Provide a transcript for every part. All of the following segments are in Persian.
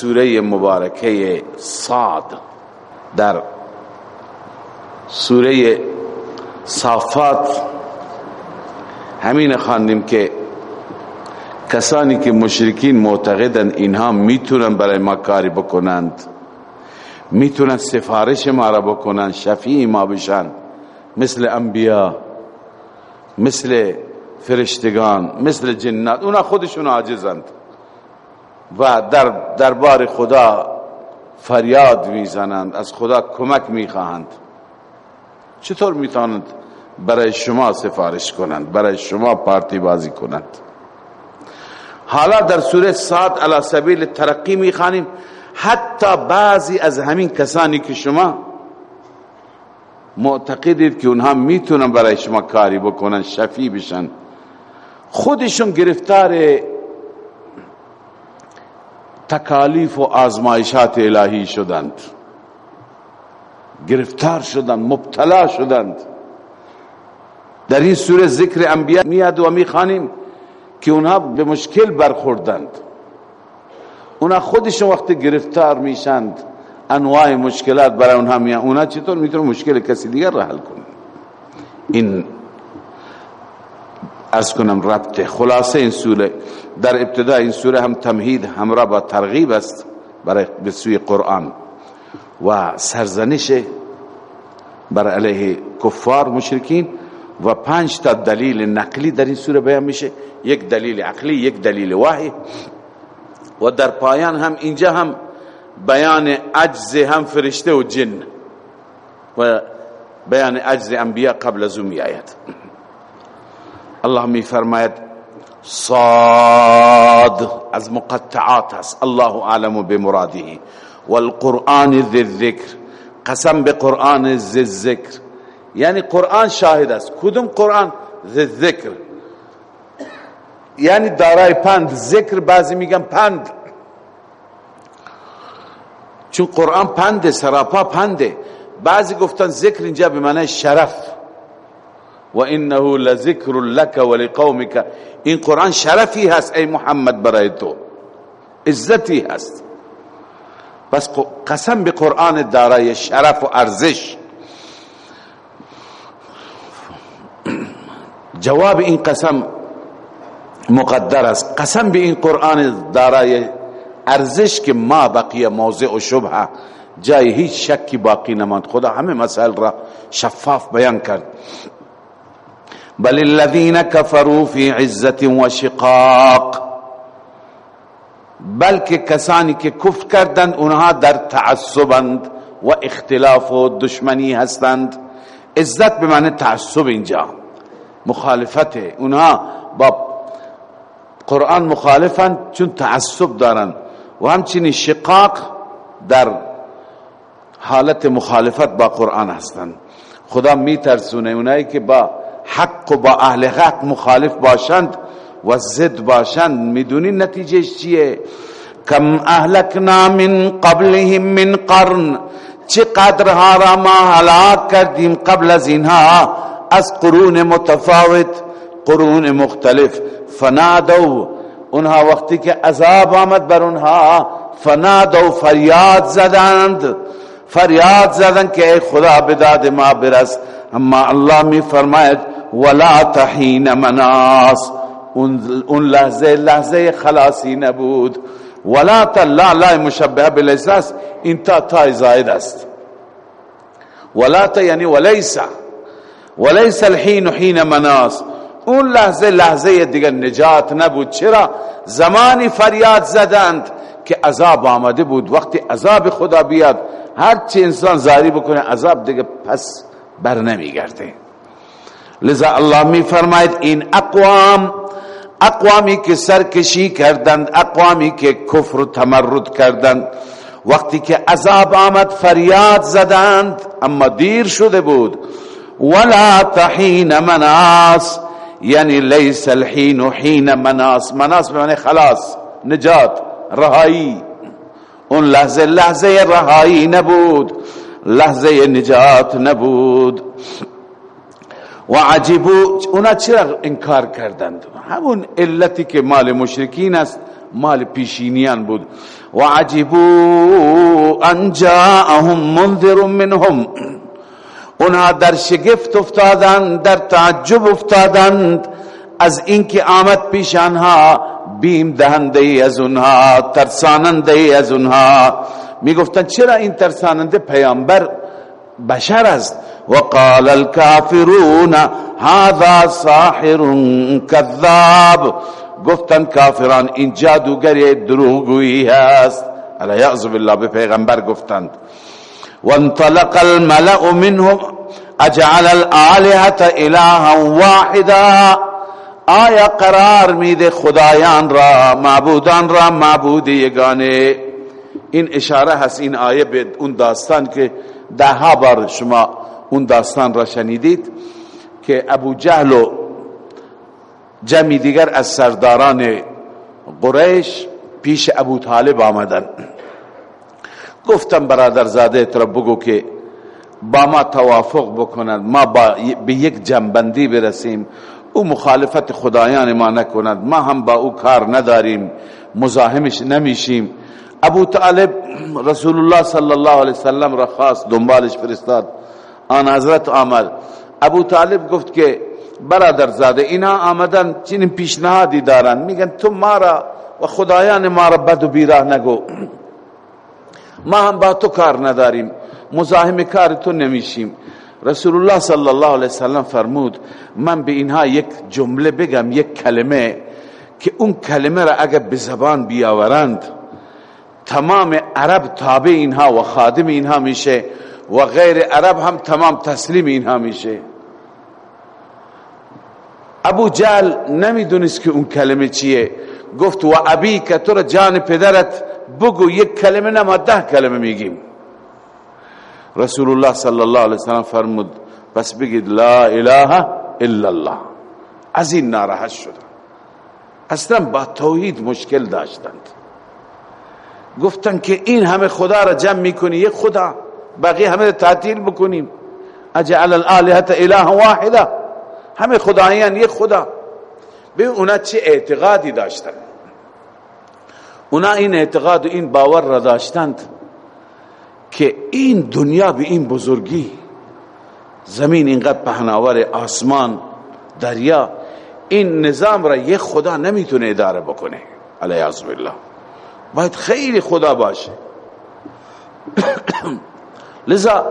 سوره مبارکه صاد در سوره صافات همین خواندیم که کسانی که مشرکین معتقدن اینها می‌تونن برای ما کاری بکنند می‌تونن سفارش ما را بکنن شفیع ما بشن مثل انبیا مثل فرشتگان مثل جنات اونا خودشون عاجزند. و در دربار خدا فریاد می‌زنند از خدا کمک می‌خواهند. چطور می‌توانند برای شما سفارش کنند برای شما پارتی بازی کنند؟ حالا در سوره سات علی سبیل ترقی می‌خوانیم. حتی بعضی از همین کسانی که شما معتقدید که اونها می‌تونن برای شما کاری بکنن شفی بشن خودشون گرفتار تکالیف و آزمایشات الهی شدند. گرفتار شدند مبتلا شدند. در این سوره ذکر انبیاء میاد و می‌خوانیم که اونها به مشکل برخوردند. اونها خودشون وقت گرفتار میشند انواع مشکلات برای اونها میان. اونها چطور می‌تونه مشکل کسی دیگر را حل کنه این از کنم ربط خلاصه این سوره در ابتدا این سوره هم تمهید همراه با ترغیب است برای به سوی قرآن. و سرزنش بر علیه کفار مشرکین و پنج تا دلیل نقلی در این سوره بیان میشه. یک دلیل عقلی یک دلیل وحی. و در پایان هم اینجا هم بیان عجز هم فرشته و جن. و بیان عجز انبیاء قبل از آید الله می فرماید صاد از مقطعات هست الله اعلم بمراده. والقرآن ذی الذکر. قسم به قرآن ذی الذکر. یعنی قرآن شاهد است. کدوم قرآن؟ ذی الذکر. یعنی دارای پند. ذکر بعضی میگن پند. چون قرآن پنده سراپا پنده. بعضی گفتن ذکر اینجا به معنی شرف. و انه لذکر لك ولقومك. این قرآن شرفی هست ای محمد برای تو عزتی هست. بس قسم به قرآن دارای شرف و أرزش. جواب این قسم مقدر است. قسم به این قرآن دارای أرزش که ما بقیه موضع و شبه جای هیچ شکی باقی نماند. خدا همه مسائل را شفاف بیان کرد. بل الذين كفروا في عزت و شقاق. بلکه کسانی که کفر کردند اونها در تعصبند و اختلاف و دشمنی هستند. عزت به معنی تعصب اینجا. مخالفت اونها با قرآن مخالفند چون تعصب دارند و همچنین شقاق در حالت مخالفت با قرآن هستند خدا می ترسونه اونایی که با حق و با اهل حق مخالف باشند و زد باشند. می‌دونی نتیجه چیه؟ کم اهلکنا من قبلهم من قرن. چقدر ها را ما هلاک کردیم قبل از اینها؟ از قرون متفاوت قرون مختلف. فنادو اونها وقتی که عذاب آمد بر اونها فنادو فریاد زدند. فریاد زدند که ای خدا بداد ما برس. اما الله می فرماید ولا تحین مناس اون لحظه لحظه خلاصی نبود. ولا تا لا مشبه بالاحساس این تا تا زائد است. ولا تا یعنی ولیسا ولیس الحین حین مناس اون لحظه لحظه دیگر نجات نبود. چرا؟ زمانی فریاد زدند که عذاب آمده بود. وقتی عذاب خدا بیاد هر چی انسان زاری بکنه عذاب دیگه پس بر نمیگرده. لذا الله می فرماید این اقوام اقوامی که سرکشی کردند اقوامی که کفر و تمرد کردند وقتی که عذاب آمد فریاد زدند اما دیر شده بود. ولا تحین مناس یعنی لیس الحین حین مناس. مناس معنی خلاص نجات رهایی. اون لحظه لحظه رهایی نبود لحظه نجات نبود. و عجیبو اونا چرا انکار کردند؟ همون علتی که مال مشرکین است مال پیشینیان بود. و عجیبو ان جاءهم منذر منهم. اونها در شگفت افتادند در تعجب افتادند از اینکه آمد پیش آنها بیم دهنده از اونها ترساننده از اونها. چرا این ترساننده پیامبر بشر است. وقال الكافرون هذا ساحر كذاب. گفتن کافران این جادوگر دروغگویی هست. الا یعظ بالله به پیغمبر گفتند. وانطلق الملأ منهم اجعل الالهه الها واحدا. آیا قرار میده خدایان را معبودان را معبود یگانه این اشاره هست این آیه به اون داستان که ده ها بار شما اون داستان را شنیدید که ابو جهل و جمعی دیگر از سرداران قریش پیش ابو طالب آمدن. گفتم برادر زاده تر بگو که با ما توافق بکند ما به یک جنبندی برسیم. او مخالفت خدایان ما نکند ما هم با او کار نداریم مزاحمش نمیشیم. ابو طالب رسول الله صلی الله علیه وسلم را خواست دنبالش فرستاد. آن حضرت آمد. ابو طالب گفت که برادر زاده اینا آمدن چنین پیشنهادی دارن. میگن تو ما را و خدایان ما را بد و بیراه نگو. ما هم با تو کار نداریم. مزاحم کار تو نمیشیم. رسول الله صلی الله علیه وسلم فرمود من به اینها یک جمله بگم یک کلمه که اون کلمه را اگر به زبان بیاورند تمام عرب تابع اینها و خادم اینها میشه و غیر عرب هم تمام تسلیم اینها میشه. ابو جهل نمی‌دونست که اون کلمه چیه. گفت و ابی که تو جان پدرت بگو یک کلمه نه ما ده کلمه میگیم. رسول الله صلی الله علیه وسلم فرمود بس بگید لا اله الا الله. از این ناراحت شدن اصلا با توحید مشکل داشتند. گفتن که این همه خدا را جمع می‌کنی یک خدا. باقی همه تعطیل بکنیم. اجعل الالهه اله واحده همه خدایان یک خدا. به اونا چه اعتقادی داشتن. اونا این اعتقاد و این باور را داشتند که این دنیا به این بزرگی زمین اینقدر پهناور آسمان دریا این نظام را یک خدا نمی‌تونه اداره بکنه. علیه بالله باید خیلی خدا باشه. لذا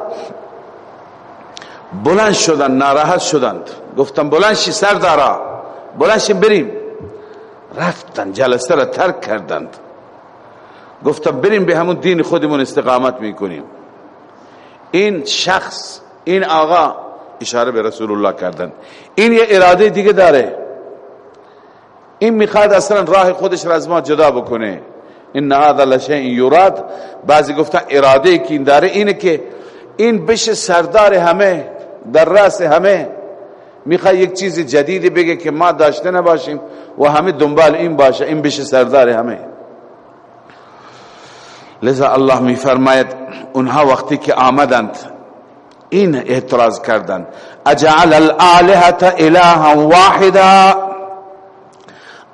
بلند شدن ناراحت شدند. گفتم بلند شی سردارا بلند شی بریم. رفتن جلسه را ترک کردند. گفتم بریم به همون دین خودمون استقامت می‌کنیم. این شخص این آقا اشاره به رسول الله کردن این یه اراده دیگه داره. این می‌خواد اصلا راه خودش را از ما جدا بکنه. این هذا لشیء یراد بعضی گفتن اراده این داره اینه که این بشه سردار همه در راس همه. می‌خواد یک چیز جدیدی بگه که ما داشته نباشیم و همه دنبال این باشه این بشه سردار همه. لذا الله میفرماید اونها وقتی که آمدند این اعتراض کردند. اجعل الالهه الها واحدا؟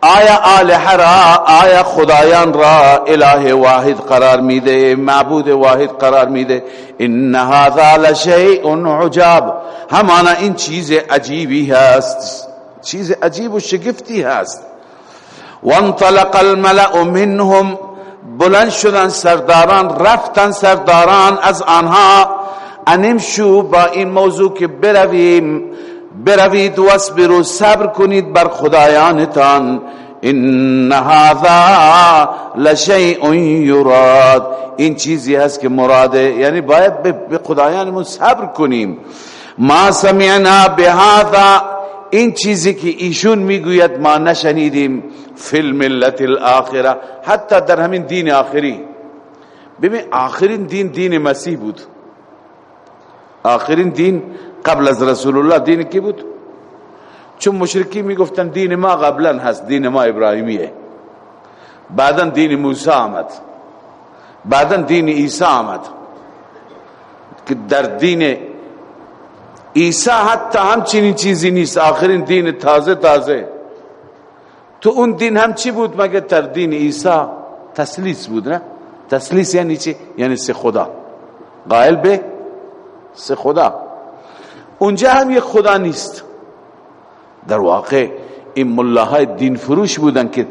آیا آلهه را آیا خدایان را اله واحد قرار میده معبود واحد قرار میده؟ ان هذا لشیء عجاب. همانا این چیز عجیبی هست چیز عجیب و شگفتی هست. وانطلق الملأ منهم بلند شدن سرداران رفتن سرداران از آنها. انمشو با این موضوع که برویم بروید و صبر کنید بر خدایانتان. ان هذا لشیء یراد. این چیزی هست که مراده یعنی باید به خدایانمون صبر کنیم. ما سمعنا بهذا. این چیزی که ایشون می‌گوید ما نشنیدیم. فی الملت الاخره. حتی در همین دین آخری. ببین آخرین دین دین مسیح بود. آخرین دین قبل از رسول الله دین کی بود؟ چون مشرکی می‌گفتن دین ما قبلا هست دین ما ابراهیمیه. بعدا دین موسی آمد. بعدا دین عیسی آمد. که در دین عیسی حتی همچنین چیزی نیست آخرین دین تازه تازه. تو اون دین هم چی بود مگه تر دین عیسی تسلیس بود نه؟ تسلیس یعنی چی؟ یعنی سه خدا. قائل به سه خدا. اونجا هم یک خدا نیست. در واقع این ملاهای دین فروش بودن که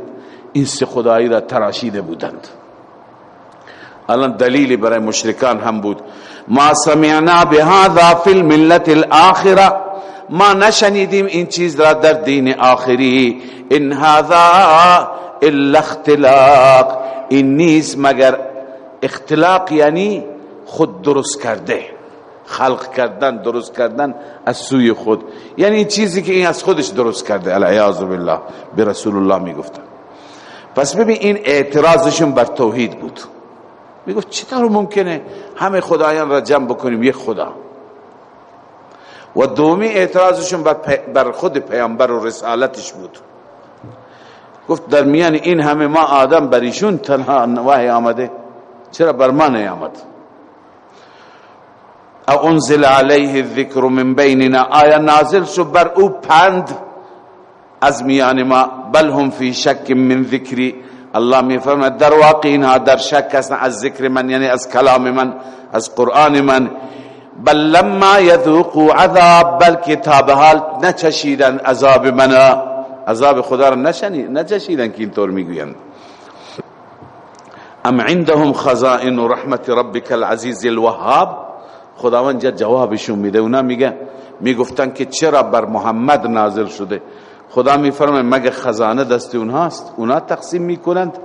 این سه خدایی را تراشیده بودند. الان دلیلی برای مشرکان هم بود. ما سمعنا بهذا فی الملت الاخره. ما نشنیدیم این چیز را در دین آخری. ان هذا الا اختلاق. این نیست مگر اختلاق یعنی خود درست کرده. خلق کردن درست کردن از سوی خود. یعنی این چیزی که این از خودش درست کرده. العیاذ بالله. به رسول الله می‌گفتن. پس ببین این اعتراضشون بر توحید بود. می‌گفت چطور ممکنه همه خدایان را جمع بکنیم یک خدا؟ و دومی اعتراضشون بر خود پیامبر و رسالتش بود. گفت در میان این همه ما آدم بریشون تنها وحی آمده. چرا بر ما نیامد؟ انزل علیه الذکر من بیننا آیا نازل شو بر أو پند. از میان ما بل هم فی شک من ذکری. الله می فرماید در واقع اینها در شک هستن از ذکر من یعنی از کلام من از قرآن من. بل لما یذوقوا عذاب بل کتاب حال نچشیدن عذاب من. عذاب خدا را نچشیدن که اینطور میگویند. ام عندهم خزائن رحمت ربک العزیز الوهاب؟ خداوند جوابشون میده. اونا میگه می‌گفتن که چرا بر محمد نازل شده؟ خدا میفرمه مگه خزانه دست اونهاست؟ اونا تقسیم می‌کنند.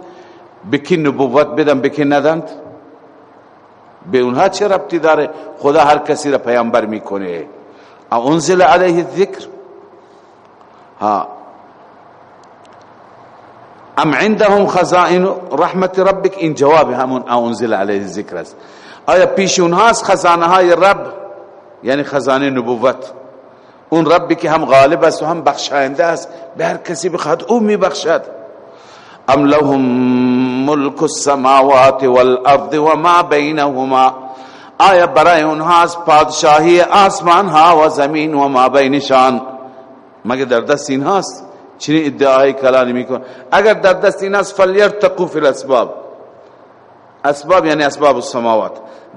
بکی نبوت بدن بکی ندند؟ به اونها چه ربطی داره؟ خدا هر کسی را پیامبر می‌کنه. انزل علیه الذکر. ها. ام عندهم خزائن رحمت ربک؟ این جواب همون انزل علیه الذکر است. آیا پیش اونهاست خزانه های رب؟ یعنی خزانه نبوت. اون ربی که هم غالب است و هم بخشاینده است به هر کسی بخواد او میبخشد. ام لهم ملک السماوات والارض وما بینهما. آیا برای اونهاست پادشاهی آسمان ها و زمین و ما بینشان؟ مگه در دست اینهاست چنین ادعای کلانی میکن. اگر در دست اینهاست فلیرتقو فی الاسباب. اسباب یعنی اسباب السماوات.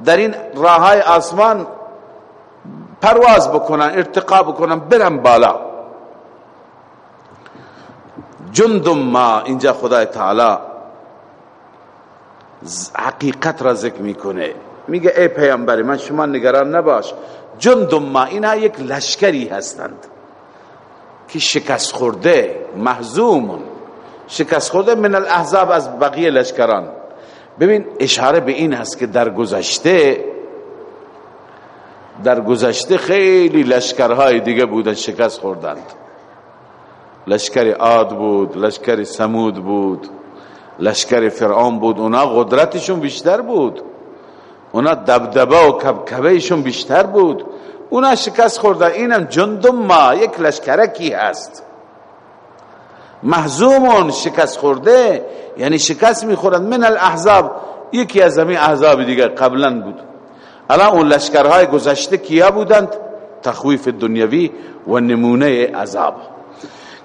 در این راه های آسمان پرواز بکنن ارتقا بکنن برن بالا. جندم ما اینجا خدای تعالی حقیقت را ذکر می‌کنه. میگه ای پیامبر من شما نگران نباش. جندم ما اینا یک لشکری هستند که شکست خورده محزوم شکست خورده من الاحزاب از بقیه لشکران. ببین اشاره به این هست که در گذشته در گذشته خیلی لشکرهای دیگه بودن شکست خوردند. لشکر عاد بود لشکر سمود بود لشکر فرعون بود اونا قدرتشون بیشتر بود. اونا دبدبه و کبکبهشون بیشتر بود. اونا شکست خوردن. اینم جندم ما یک لشکرکی هست؟ محزومون شکست خورده یعنی شکست می‌خورند من الاحزاب یکی از همین احزاب دیگه قبلا بود. الان اون لشکرهای گذشته کیا بودند؟ تخویف دنیوی و نمونه عذاب.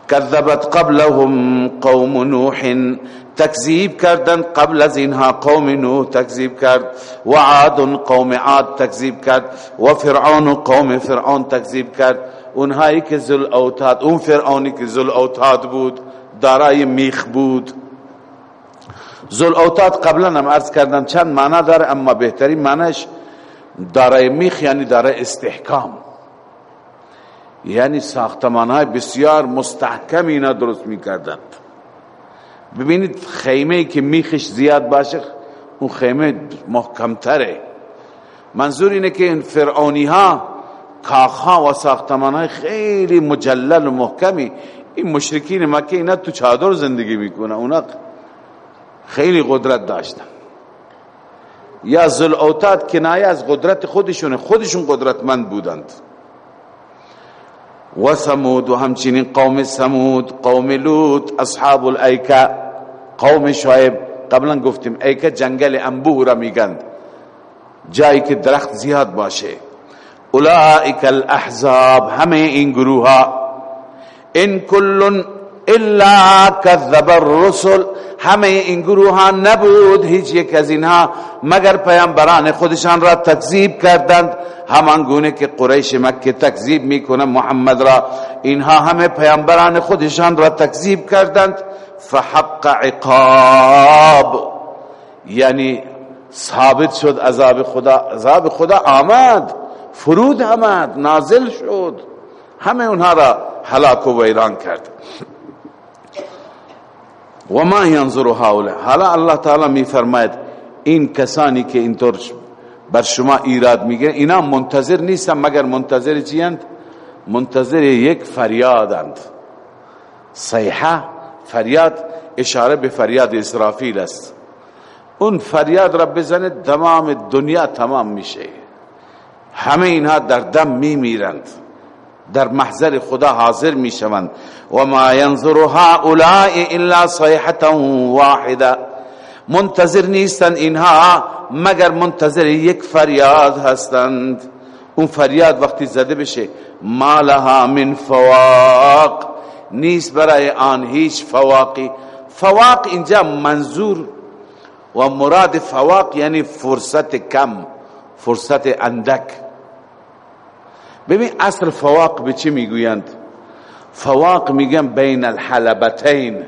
کذبت قبلهم قوم نوح تکذیب کردن قبل از اینها قوم نوح تکذیب کرد. و عاد قوم عاد تکذیب کرد. و فرعون قوم فرعون تکذیب کرد. اونهایی که ذل اوتاد اون فرعونی که ذل اوتاد بود دارای میخ بود. ذل اوتاد قبلا هم عرض کردم چند معنا داره اما بهترین معنیش دارای میخ یعنی دارای استحکام. یعنی ساختمان های بسیار مستحکم اینا درست می‌کردند ببینید خیمه که میخش زیاد باشه اون خیمه محکمتره. منظور اینه که این فرعونی ها کاخها و ساختمان های خیلی مجلل و محکمی. این مشرکین مکه اینا تو چادر زندگی می‌کنه اونا خیلی قدرت داشتن. یا زل اوتاد کنایه از قدرت خودشونه. خودشون قدرتمند بودند. و سمود و همچنین قوم سمود قوم لوط اصحاب الایکا قوم شعیب. قبلا گفتیم ایکا جنگل انبوه را میگند. جایی که درخت زیاد باشه. اولئک الاحزاب همه این گروه ها ان کل الا کذب الرسل همه این گروه نبود هیچ یک از اینها مگر پیامبران خودشان را تکذیب کردند؟ همان گونه که قریش مکه تکذیب می‌کنه محمد را. اینها همه پیامبران خودشان را تکذیب کردند. فحق عقاب. یعنی ثابت شد عذاب خدا عذاب خدا آمد. فرود آمد نازل شد. همه اونها را هلاک و ویران کرد. و ما ینظر هؤلاء؟ حالا الله تعالی می فرماید این کسانی که اینطور بر شما ایراد میگه اینا منتظر نیستن مگر منتظر چیند منتظر یک فریادند. صیحه فریاد اشاره به فریاد اسرافیل است. اون فریاد را بزنه تمام دنیا تمام میشه. همه اینها در دم میمیرند. در محضر خدا حاضر می‌شوند. و ما ينظر هؤلاء الا صيحه واحده منتظر نیستند اینها مگر منتظر یک فریاد هستند. اون فریاد وقتی زده بشه ما لها من فواق. نیست برای آن هیچ فواقی. فواق اینجا منظور و مراد فواق یعنی فرصت کم. فرصت اندک. ببین اصل فواق به چی می‌گویند؟ فواق میگن بین الحلبتین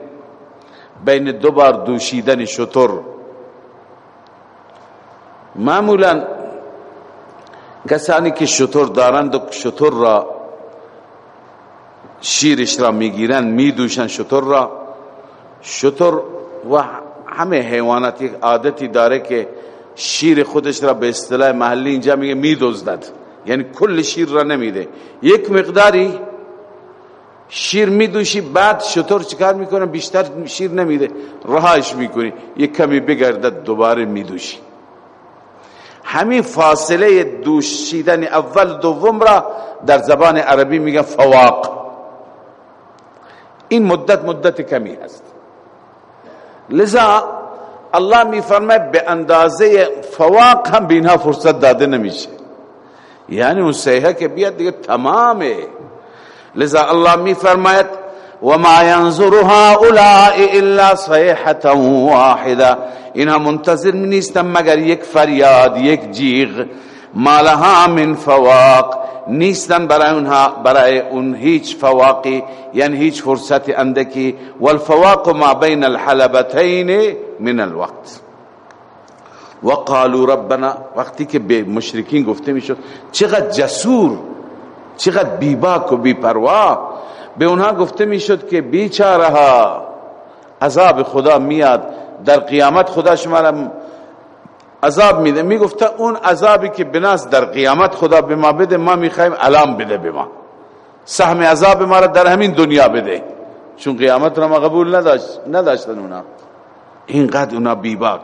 بین دو بار دوشیدن شطر معمولا کسانی که شطور دارند و شطور را شیرش را می‌گیرن میدوشن شطور را. شطور و همه حیوانات یک عادتی داره که شیر خودش را به اصطلاح محلی اینجا میگه میدوزدد یعنی کل شیر را نمیده. یک مقداری شیر میدوشی بعد شطور چکار می‌کنه؟ بیشتر شیر نمیده. رهاش می‌کنی. یک کمی بگردد دوباره میدوشی. همین فاصله دوشیدن اول دوم را در زبان عربی میگن فواق. این مدت مدت کمی هست لذا الله میفرمه به اندازه فواق هم به فرصت داده نمیشه. یعنی اون سیحه که بیاد دیگه تمامه. لذا الله میفرماید و ما ينظر هؤلاء الا صيحه واحده اینها منتظر نیستن مگر یک فریاد یک جیغ. مالها من فواق. نیستن برای اونها برای اون هیچ فواقی یعنی هیچ فرصت اندکی. والفواق ما بین الحلبتین من الوقت. وقالوا ربنا وقتی که به مشرکین گفته می‌شد چقدر جسور چقدر بیباک و بیپروا. به اونها گفته می‌شد که بیچاره عذاب خدا میاد در قیامت خدا شما را عذاب میده. می‌گفته اون عذابی که بناس در قیامت خدا به ما بده ما می‌خوایم الان بده به ما. سهم عذاب ما را در همین دنیا بده. چون قیامت را ما قبول نداشت نداشتن اونا. اینقدر اونا بیباک.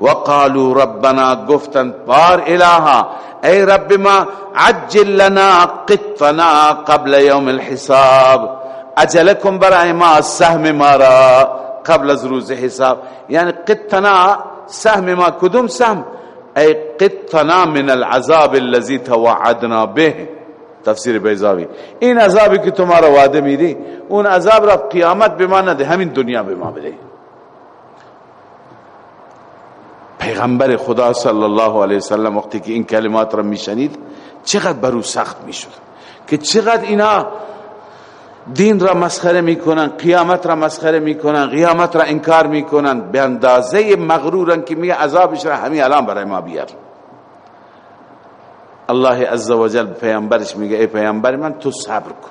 وقالوا ربنا گفتن بار الها ای رب ما عجل لنا قطنا قبل يوم الحساب. اجلكم برای ما سهم ما را قبل از روز حساب. یعنی قطنا سهم ما کدوم سهم؟ ای قطنا من العذاب الذي توعدنا به. تفسیر بیزاوی این عذابی که تو را وعده میدی اون عذاب را قیامت به ما نده همین دنیا به ما بده. پیغمبر خدا صلی الله علیه وسلم وقتی که این کلمات را میشنید چقدر برو سخت می‌شد. که چقدر اینا دین را مسخره می‌کنن قیامت را مسخره می‌کنن قیامت را انکار می‌کنن. به اندازه مغرورن که میگه عذابش را همین الان برای ما بیار. الله عزوجل پیامبرش میگه ای پیامبر من تو صبر کن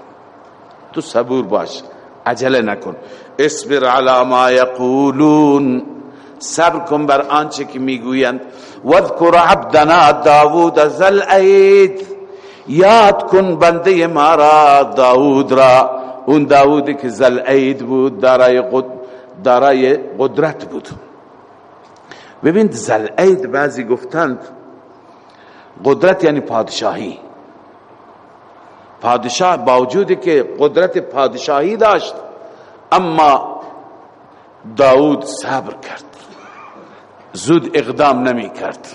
تو صبور باش عجله نکن. اصبر علی ما یقولون. صبر کن بر آنچه که می‌گویند. وذکر عبدنا داوود زل اید یاد کن بنده ما را داوود را. اون داوودی که زل اید بود دارای, قد دارای قدرت بود. ببین زل اید بعضی گفتند قدرت یعنی پادشاهی. پادشاه باوجودی که قدرت پادشاهی داشت اما داود صبر کرد. زود اقدام نمی کرد.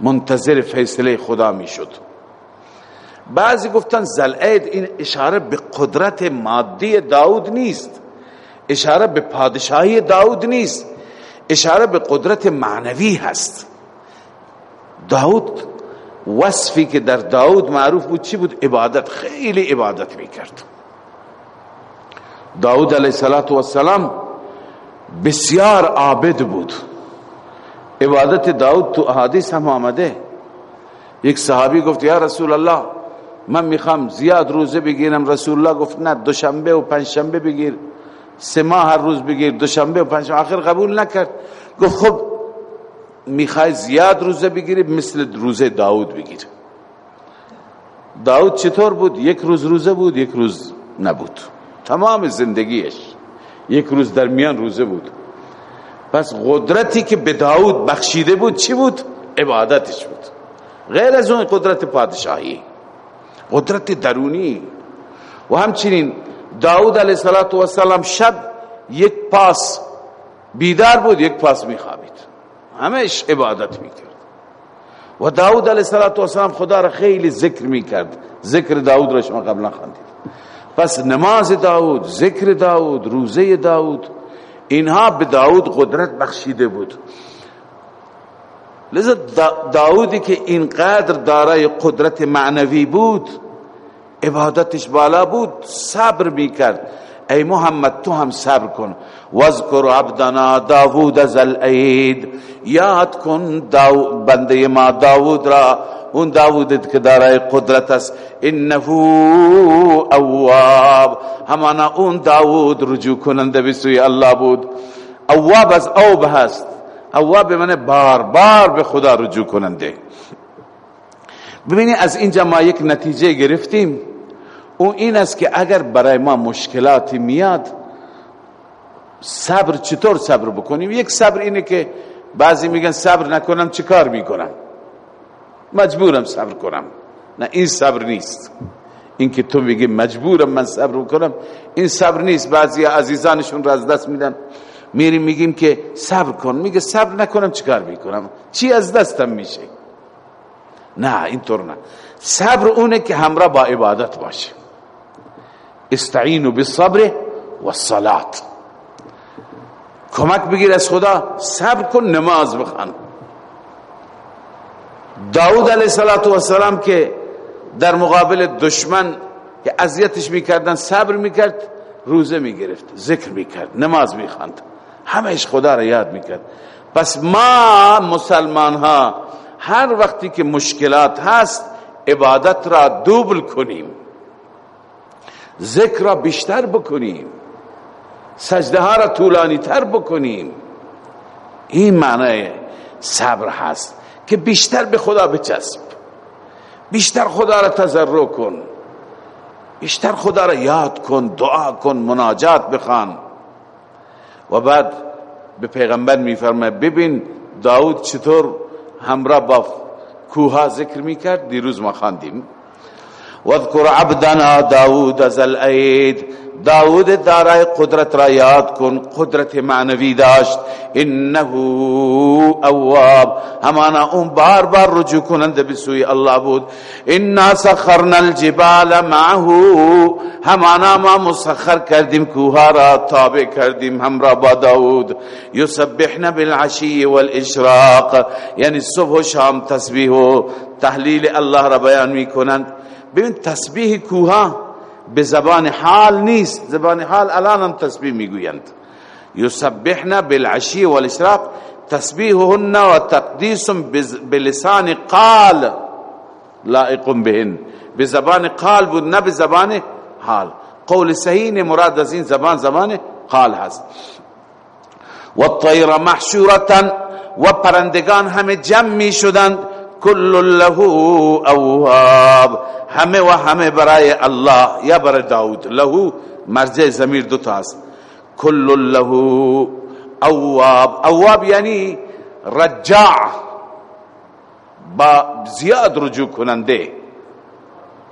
منتظر فیصله خدا می شد. بعضی گفتن زلعید این اشاره به قدرت مادی داود نیست. اشاره به پادشاهی داود نیست. اشاره به قدرت معنوی هست. داود وصفی که در داود معروف بود چی بود؟ عبادت خیلی عبادت می‌کرد. داود علیه السلام بسیار عابد بود. عبادت داود تو احادیث هم آمده. یک صحابی گفت یا رسول الله من می‌خوام زیاد روزه بگیرم. رسول الله گفت نه دوشنبه و پنجشنبه بگیر. سه ماه هر روز بگیر دوشنبه و پنجشنبه. آخر قبول نکرد. گفت خب می‌خوای زیاد روزه بگیری مثل روزه داود بگیر. داود چطور بود؟ یک روز روزه بود یک روز نبود. تمام زندگیش یک روز در میان روزه بود. پس قدرتی که به داود بخشیده بود چی بود؟ عبادتش بود. غیر از اون قدرت پادشاهی. قدرت درونی. و همچنین داود علیه السلام شب یک پاس بیدار بود یک پاس میخوابید. همش عبادت می‌کرد. و داود علیه السلام خدا را خیلی ذکر می‌کرد. ذکر داود را شما قبلا خواندید. پس نماز داود ذکر داود روزه داود اینها به داود قدرت بخشیده بود. لذا داودی که اینقدر دارای قدرت معنوی بود عبادتش بالا بود صبر می‌کرد. ای محمد تو هم صبر کن. وذکر عبدنا داوود از العید یاد کن داو بنده ما داوود را. اون داوود که دارای قدرت است. انه اواب. همانا اون داوود رجوع کننده به سوی الله بود. اواب از اوب هست. اواب من بار بار به خدا رجوع کننده. ببینید از اینجا ما یک نتیجه گرفتیم. اون این است که اگر برای ما مشکلاتی میاد صبر چطور صبر بکنیم؟ یک صبر اینه که بعضی میگن صبر نکنم چه کار می‌کنم؟ مجبورم صبر کنم. نه این صبر نیست. این که تو میگی مجبورم من صبر کنم این صبر نیست. بعضی عزیزانشون را از دست میدن. میریم میگیم که صبر کن. میگه صبر نکنم چیکار می‌کنم؟ چی از دستم میشه؟ نه اینطور نه. صبر اونه که همراه با عبادت باشه. استعینوا بالصبر والصلاه کمک بگیر از خدا صبر کن نماز بخوان. داود علیه السلام که در مقابل دشمن که اذیتش می‌کردن صبر می‌کرد روزه می‌گرفت ذکر می‌کرد نماز می‌خواند. همش خدا را یاد می‌کرد. پس ما مسلمان ها هر وقتی که مشکلات هست عبادت را دوبل کنیم. ذکر را بیشتر بکنیم. سجده ها را طولانی تر بکنیم. این معنی صبر هست که بیشتر به خدا بچسب. بیشتر خدا را تضرع کن. بیشتر خدا را یاد کن دعا کن مناجات بخوان. و بعد به پیغمبر میفرمه ببین داود چطور همراه با کوها ذکر می‌کرد؟ دیروز ما خواندیم. واذكر عبدنا داود از العید داود دارای قدرت را یاد کن قدرت معنوی داشت. انه اواب. همانا اون بار بار رجوع کننده بسوی الله بود. انا سخرنا الجبال معه. همانا ما مسخر کردیم کوها را تابع کردیم همراه با داود. یسبحن بالعشی والاشراق. یعنی صبح و شام تسبیح و تحلیل الله را بیان می‌کنند. ببین تسبیح کوها به زبان حال نیست. زبان حال الان هم تسبیح می‌گویند. یسبحن بالعشی والاشراق تسبیحهن و تقدیس بلسان قال لائق بهن. به زبان قال بود نه به زبان حال. قول صحیح مراد از این زبان زبان قال هست. و الطیر محشورتا و پرندگان همه جمع می شدند کل له اواب همه و همه برای الله. یا برای داود. له مرجع زمیر دو تاست کل له اواب اواب یعنی رجاع. با زیاد رجوع کننده.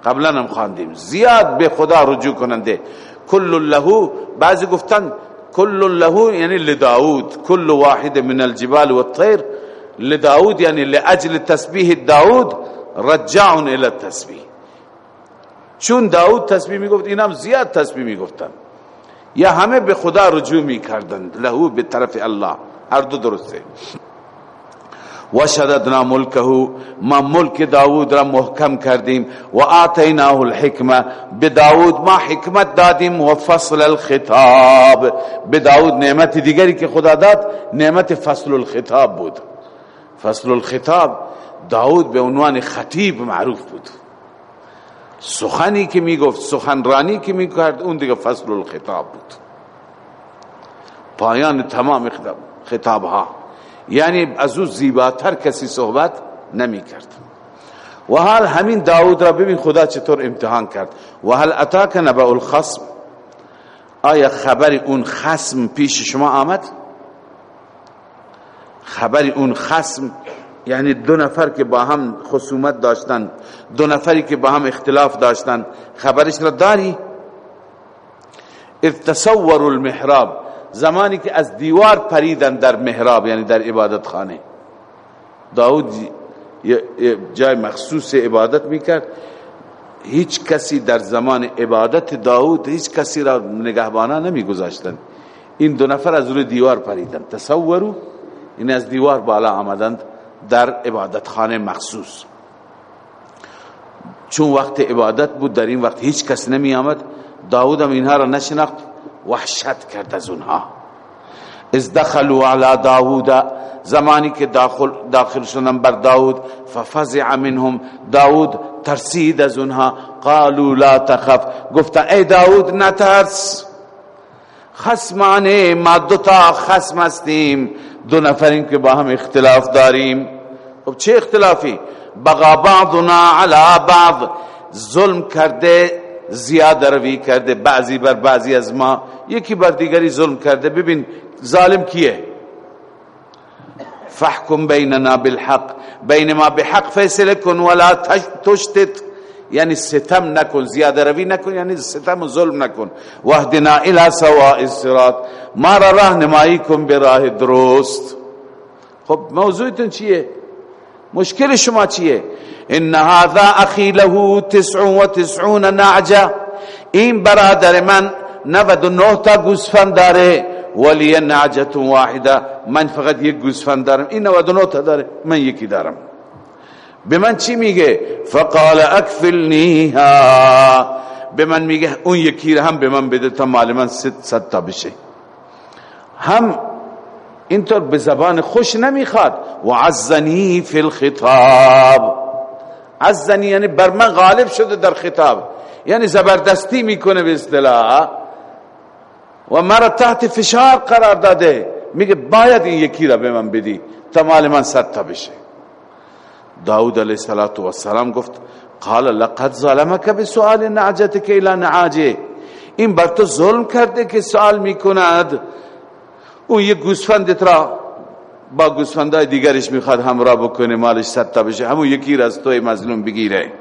قبلا هم خواندیم. زیاد به خدا رجوع کننده. کل له. بعضی گفتن کل له یعنی لداود. کل واحد من الجبال والطير لداود یعنی لأجل تسبیح داود رجع الى التسبیح. چون داود تسبیح می‌گفت اینم زیاد تسبیح می‌گفتن. یا همه به خدا رجوع می‌کردند. لهو به طرف الله. هر دو درسته. و شددنا ملکه ما ملک داود را محکم کردیم. و آتیناه الحکمه. به داود ما حکمت دادیم. و فصل الخطاب. به داود نعمت دیگری که خدا داد نعمت فصل الخطاب بود. فصل الخطاب داود به عنوان خطیب معروف بود. سخنی که می‌گفت سخنرانی که می‌کرد اون دیگه فصل الخطاب بود. پایان تمام خطاب ها یعنی از او زیباتر کسی صحبت نمی کرد و حال همین داود را ببین خدا چطور امتحان کرد. و هل اتاک نبع الخصم. آیا خبر اون خصم پیش شما آمد؟ خبر اون خصم یعنی دو نفر که با هم خصومت داشتن دو نفری که با هم اختلاف داشتن خبرش را داری؟ تصور المحراب زمانی که از دیوار پریدن در محراب یعنی در عبادت خانه. داود جای مخصوص عبادت می‌کرد. هیچ کسی در زمان عبادت داود هیچ کسی را نگهبانا نمی گذاشتن این دو نفر از روی دیوار پریدن. تصورو این از دیوار بالا آمدند در عبادت خانه مخصوص. چون وقت عبادت بود در این وقت هیچ کس نمی آمد. داود هم اینها را نشناخت وحشت کرد از اونها. از دخلوا على داوود زمانی که داخل داخل شدن بر داود ففزع منهم. داود ترسید از اونها. قالوا لا تخف. گفتن ای داود نترس. خصمانه ما دوتا خصم هستیم. دو نفرین که با هم اختلاف داریم. خب چه اختلافی؟ بغا بعضنا على بعض. ظلم کرده زیاد روی کرده بعضی بر بعضی از ما. یکی بر دیگری ظلم کرده. ببین ظالم کیه؟ فحکم بیننا بالحق. بین ما بحق فیصله کن ولا تشتت یعنی ستم نکن زیاده روی نکن یعنی ستم و ظلم نکن. وحدنا الى سواء الصراط. ما را راهنمایی کن به راه درست. خب موضوعتون چیه؟ مشکل شما چیه؟ ان هذا اخی له تسع و تسعون نعجه. این برادر من 99 تا گوسفند داره. ولی نعجه واحده. من فقط یک گوسفند دارم. این 99 تا داره. من یکی دارم. به من چی میگه؟ فقال اکفلنیها به من میگه اون یکی هم به من بده تا مال من ست تا بشه. هم اینطور به زبان خوش نمی‌خواد. و عزنی فی الخطاب. عزنی یعنی بر من غالب شده در خطاب. یعنی زبردستی می‌کنه به اصطلاح. و مرا تحت فشار قرار داده. میگه باید این یکی را به من بدی تا مال من تا بشه. داود علیه السلام گفت قال لقد ظلمك بسؤال نعجتك الى نعاجه. این بر تو ظلم کرده که سوال می‌کند. او یک گوسفندت را با گوسفندای دیگرش می‌خواد همراه بکنه مالش ستا بشه. همون یکی را از مظلوم بگیره.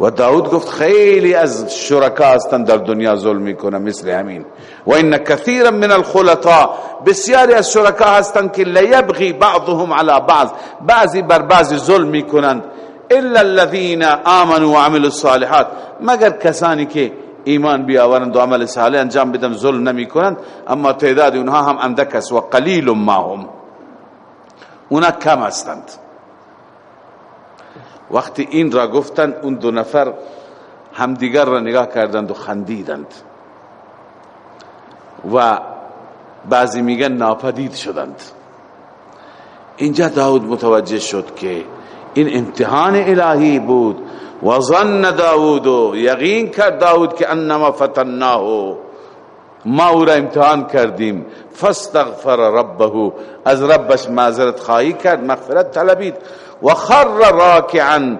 و داود گفت خیلی از شرکا هستن در دنیا ظلم می‌کنه مثل همین. و این کثیرا من الخلطاء بسیاری از شرکا هستن که لیبغی بعضهم على بعض بعضی بر بعضی ظلم می‌کنند. الا الذين امنوا وعملوا الصالحات. مگر کسانی که ایمان بیاورند و عمل صالح انجام بدن ظلم نمی کنند اما تعداد اونها هم اندک است و قلیل ما هم. اونا کم هستند. وقتی این را گفتند اون دو نفر همدیگر را نگاه کردند و خندیدند. و بعضی میگن ناپدید شدند. اینجا داود متوجه شد که این امتحان الهی بود. و ظن داود یقین کرد داود که انما فتناه. ما او را امتحان کردیم. فاستغفر ربه. از ربش معذرت خواهی کرد مغفرت طلبید. و خر راکعا.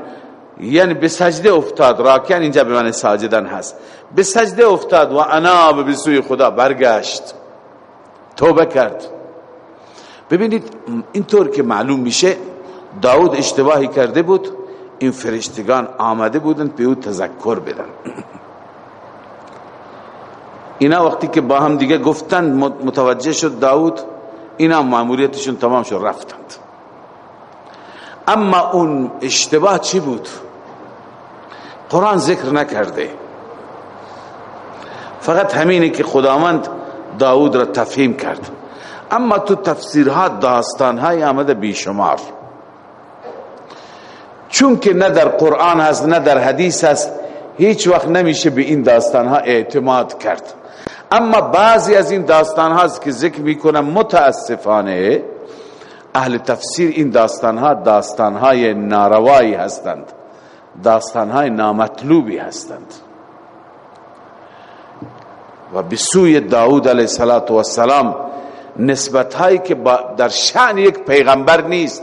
یعنی به سجده افتاد. راکعا اینجا به معنی ساجدن هست. به سجده افتاد و اناب به سوی خدا برگشت. توبه کرد. ببینید اینطور که معلوم میشه داود اشتباهی کرده بود. این فرشتگان آمده بودن به او تذکر بدن. اینا وقتی که با هم دیگه گفتن متوجه شد داود اینا معمولیتشون تمام شد رفتند. اما اون اشتباه چی بود؟ قرآن ذکر نکرده. فقط همینه که خداوند داود را تفهیم کرد. اما تو تفسیرها داستانهای آمده بیشمار. چون که نه در قرآن هست نه در حدیث هست هیچ وقت نمیشه به این داستانها اعتماد کرد. اما بعضی از این داستان هاست که ذکر می‌کنم متاسفانه اهل تفسیر این داستان ها داستان های ناروایی هستند داستان های نامطلوبی هستند. و به سوی داود علیه السلام نسبت هایی که در شان یک پیغمبر نیست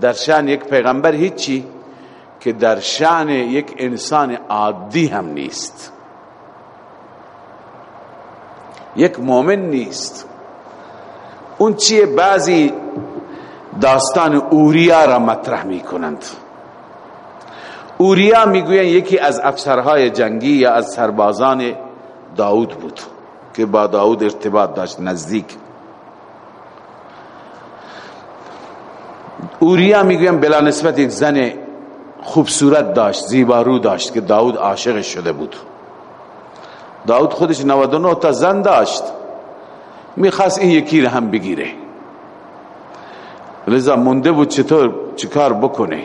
در شان یک پیغمبر هیچی که در شان یک انسان عادی هم نیست. یک مؤمن نیست. اون چیه؟ بعضی داستان اوریا را مطرح می کنند اوریا می‌گوین یکی از افسرهای جنگی یا از سربازان داود بود که با داود ارتباط داشت نزدیک. اوریا می‌گوین بلا نسبت یک زن خوبصورت داشت زیبارو داشت که داود عاشق شده بود. داود خودش 99 تا زن داشت. می‌خواست این یکی رو هم بگیره. لذا منده بود چطور چیکار بکنه.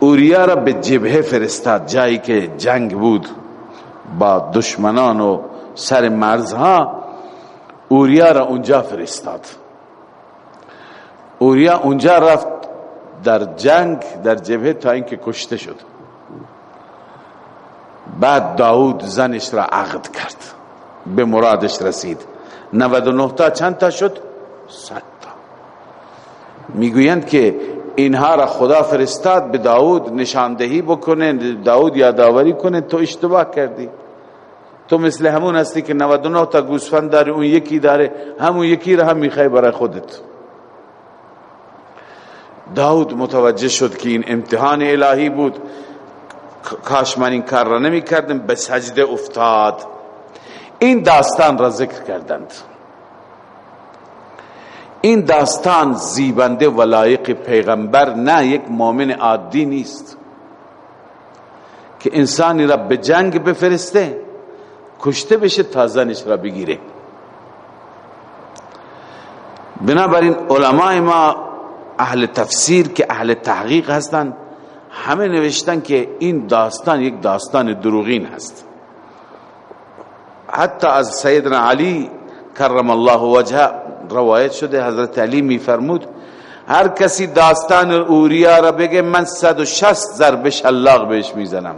اوریا را به جبهه فرستاد جایی که جنگ بود با دشمنان و سر مرزها. اوریا را اونجا فرستاد. اوریا اونجا رفت در جنگ در جبهه تا اینکه کشته شد. بعد داود زنش را عقد کرد. به مرادش رسید. 99 تا چند تا شد؟ 100 تا. می‌گویند که اینها را خدا فرستاد به داود نشاندهی بکنه داود یادآوری کنه تو اشتباه کردی. تو مثل همون هستی که 99 تا گوسفند داره اون یکی داره همون یکی را هم می‌خوای برای خودت. داود متوجه شد که این امتحان الهی بود. کاش من این کار را نمی کردم به سجده افتاد. این داستان را ذکر کردند. این داستان زیبنده ولایق پیغمبر نه یک مؤمن عادی نیست. که انسانی را به جنگ بفرسته کشته بشه تا زنش را بگیره. بنابراین علماء ما اهل تفسیر که اهل تحقیق هستند همه نوشتن که این داستان یک داستان دروغین هست. حتی از سیدنا علی کرم الله وجهه روایت شده حضرت علی می فرمود هر کسی داستان اوریا را بگه من 160 ضرب شلاق بهش می‌زنم.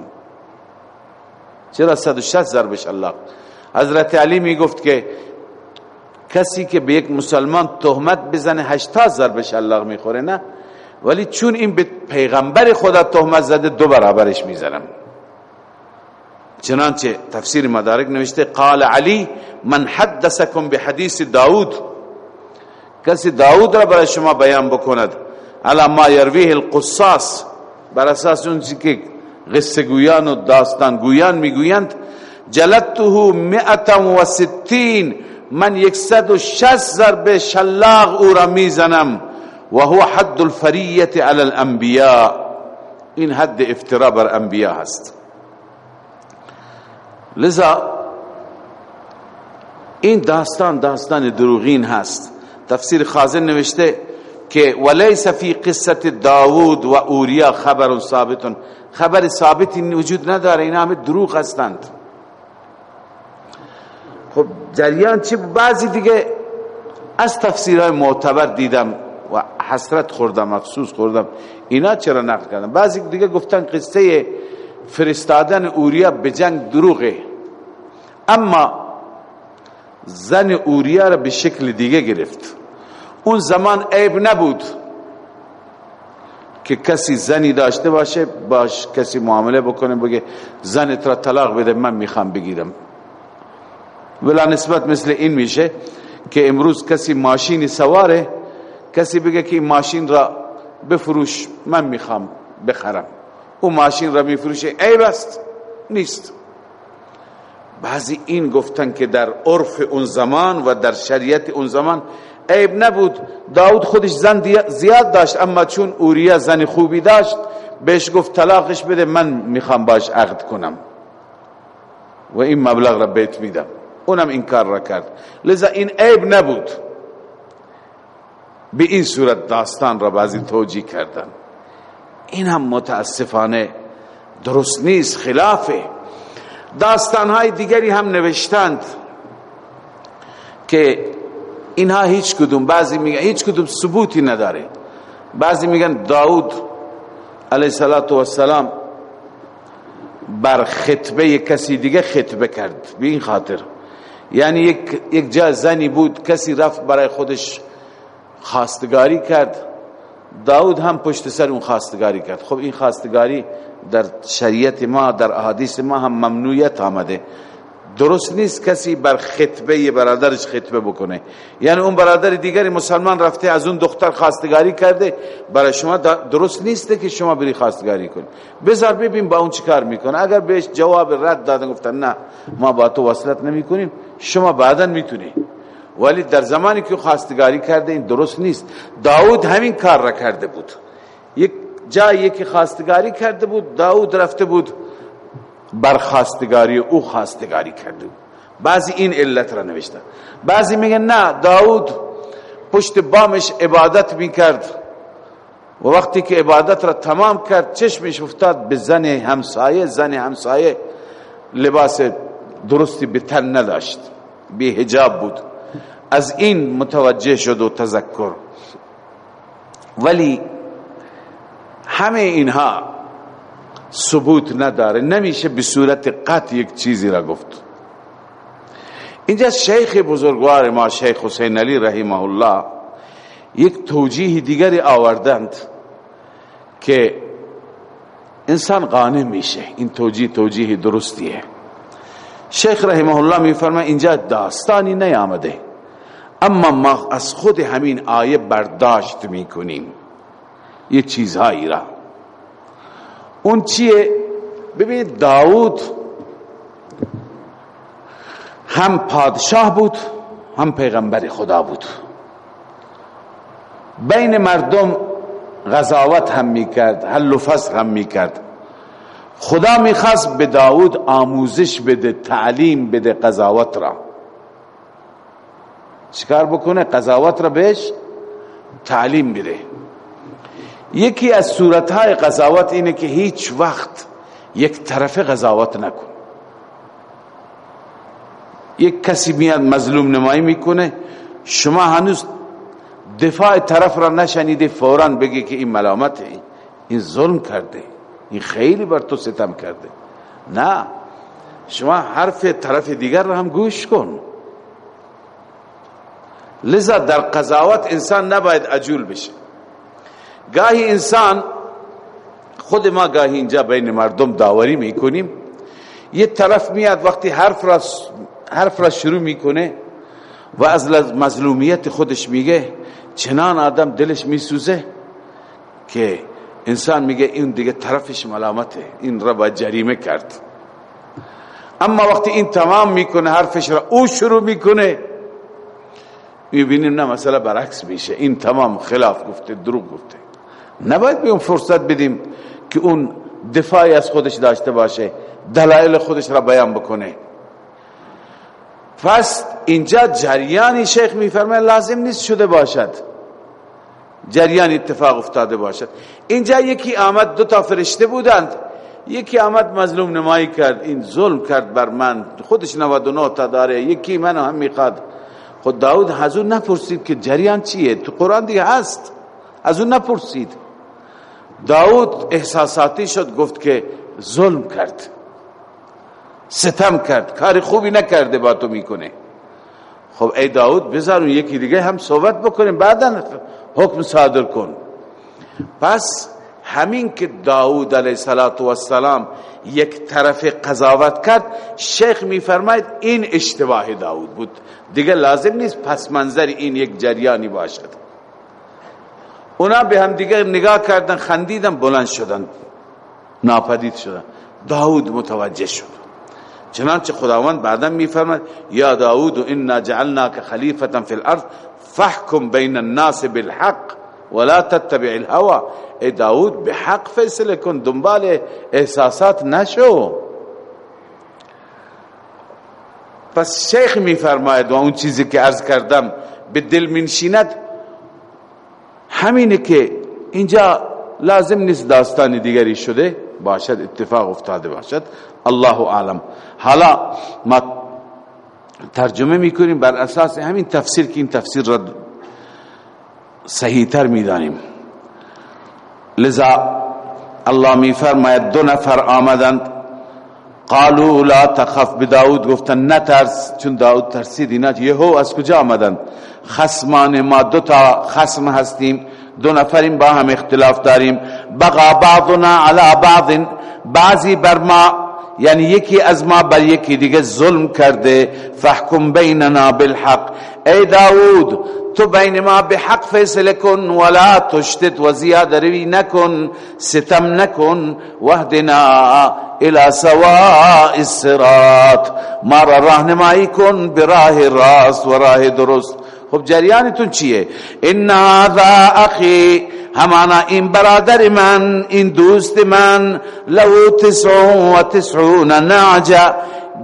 چرا 160 ضرب شلاق حضرت علی می گفت که کسی که به یک مسلمان تهمت بزنه 80 ضرب شلاق می‌خوره نه؟ ولی چون این به پیغمبر خدا تهمت زده دو برابرش می‌زنم چنانچه تفسیر مدارک نوشته قال علی من حدثکم بحدیث داود. کسی داود را برای شما بیان بکند. علا ما یرویه القصاص. بر اساس اون که قصه گویان و داستان گویان می‌گویند جلدته مئتا و ستین. من یکصد و شست ضرب شلاق او را می‌زنم. و هو حد الفریت علی الانبیاء. این حد افترا بر انبیاء هست. لذا این داستان داستان دروغین هست. تفسیر خازن نوشته که ولیس فی قصه داوود و اوریا خبر ثابت. خبر ثابتی وجود نداره اینا همه دروغ هستند. خب جریان چی؟ بعضی دیگه از تفسیرهای معتبر دیدم. و حسرت خوردم افسوس خوردم. اینا چرا نقل کردن؟ بعضی دیگه گفتن قصه فرستادن اوریا به جنگ دروغه. اما زن اوریا را به شکل دیگه گرفت. اون زمان عیب نبود که کسی زنی داشته باشه باش کسی معامله بکنه بگه زنت را طلاق بده من می‌خوام بگیرم. ولا نسبت مثل این میشه که امروز کسی ماشینی سواره کسی بگه که این ماشین را بفروش من می‌خوام بخرم. اون ماشین را میفروشه عیب است نیست. بعضی این گفتن که در عرف اون زمان و در شریعت اون زمان عیب نبود. داود خودش زن زیاد داشت اما چون اوریا زن خوبی داشت بهش گفت طلاقش بده من می‌خوام باش عقد کنم. و این مبلغ را بیت میدم. اونم این کار را کرد. لذا این عیب نبود. به این صورت داستان را بعضی توجیه کردن. این هم متاسفانه درست نیست خلافه. داستان های دیگری هم نوشتند که اینها هیچ کدوم بعضی میگن هیچ کدوم ثبوتی نداره. بعضی میگن داود علیه السلام بر خطبه کسی دیگه خطبه کرد به این خاطر. یعنی یک, یک جا زنی بود کسی رفت برای خودش خواستگاری کرد. داود هم پشت سر اون خواستگاری کرد. خب این خواستگاری در شریعت ما در احادیث ما هم ممنوعیت آمده. درست نیست کسی بر خطبه برادرش خطبه بکنه. یعنی اون برادر دیگری مسلمان رفته از اون دختر خواستگاری کرده. برای شما درست نیست که شما بری خواستگاری کنی. بذار ببین با اون چیکار می‌کنه. اگر بهش جواب رد دادن گفتن نه ما با تو وصلت نمی کنیم شما بعدا می‌تونی. ولی در زمانی که خواستگاری کرده این درست نیست. داود همین کار را کرده بود. یک جایی که خواستگاری کرده بود داود رفته بود برخواستگاری او خواستگاری کرده بعضی این علت را نوشتن بعضی میگن نه داود پشت بامش عبادت می‌کرد. و وقتی که عبادت را تمام کرد چشمش افتاد به زن همسایه. زن همسایه لباس درستی به تن نداشت. بی حجاب بود. از این متوجه شد و تذکر. ولی همه اینها ثبوت نداره. نمیشه به صورت قطع یک چیزی را گفت. اینجا شیخ بزرگوار ما شیخ حسین علی رحمه الله یک توجیه دیگری آوردند که انسان قانع میشه. این توجیه توجیه درستیه. شیخ رحمه الله میفرمه اینجا داستانی نیامده. اما ما از خود همین آیه برداشت می‌کنیم. یه چیزهایی را. اون چیه؟ ببینید داود هم پادشاه بود هم پیغمبر خدا بود. بین مردم غزاوت هم می‌کرد حل و فصل هم می‌کرد. خدا می‌خواست به داود آموزش بده تعلیم بده قضاوت را. چیکار بکنه؟ قضاوت را بهش تعلیم بده یکی از صورتهای قضاوت اینه که هیچ وقت یک طرف قضاوت نکن. یک کسی میاد مظلوم نمایی می‌کنه شما هنوز دفاع طرف را نشنیده فورا بگی که این ملامته این ظلم کرده این خیلی بر تو ستم کرده. نه شما حرف طرف دیگر را هم گوش کن. لذا در قضاوت انسان نباید عجول بشه. گاهی انسان خود ما گاهی اینجا بین مردم داوری می‌کنیم. یه طرف میاد وقتی حرف را, حرف را شروع می‌کنه و از مظلومیت خودش میگه چنان آدم دلش میسوزه که انسان میگه این دیگه طرفش ملامته این را با جریمه کرد. اما وقتی این تمام می‌کنه حرفش را او شروع می‌کنه می‌بینیم نه مثلا برعکس میشه. این تمام خلاف گفته دروغ گفته. نباید به اون فرصت بدیم که اون دفاعی از خودش داشته باشه دلایل خودش را بیان بکنه. پس اینجا جریانی شیخ میفرمه لازم نیست شده باشد. جریان اتفاق افتاده باشد. اینجا یکی آمد دو تا فرشته بودند. یکی آمد مظلوم نمایی کرد. این ظلم کرد بر من. خودش 99 تا داره. یکی منو هم می‌خواد. خود داود حضور نپرسید که جریان چیه؟ تو قرآن دیگه هست. از اون نپرسید. داود احساساتی شد گفت که ظلم کرد. ستم کرد. کار خوبی نکرده با تو می‌کنه. خب ای داود بذار یکی دیگه هم صحبت بکنیم. بعدا حکم صادر کن. پس همین که داود علیه السلام یک طرف قضاوت کرد شیخ میفرماید این اشتباه داود بود. دیگه لازم نیست پس منظر این یک جریانی باشد. اونا به هم دیگه نگاه کردن خندیدن بلند شدن ناپدید شدن. داود متوجه شد. چنانچه خداوند بعدا میفرماید یا داود انا جعلناک خلیفتا فی الارض فحکم بین الناس بالحق. ولا تتبع الهوى. ای داود به حق فیصله کن دنبال احساسات نشو. پس شیخ می فرماید و اون چیزی که عرض کردم به دل منشیند همینه که اینجا لازم نیست داستان دیگری شده باشد اتفاق افتاده باشد. الله اعلم. حالا ما ترجمه می‌کنیم بر اساس همین تفسیر که این تفسیر را صحیح تر می‌دانیم. لذا الله می فرماید دو نفر آمدند. قالوا لا تخف. بداود گفتن نترس چون داود ترسید اینا یهو از کجا آمدند؟ خصمان ما دو تا خصم هستیم. دو نفریم با هم اختلاف داریم. بقا بعضنا على بعض. بعضی بر ما یعنی یکی از ما بر یکی دیگه ظلم کرده. فحکم بیننا بالحق. ای داود تو بین ما بحق فیصله کن ولا تشتت و زیاد روی نکن ستم نکن وحدنا الى سواء الصراط. ما را راهنمایی کن براه راست و راه درست. خب جریانتون چیه؟ ان هذا اخی همانا این برادر من این دوست من لو تسع و تسعون نعجه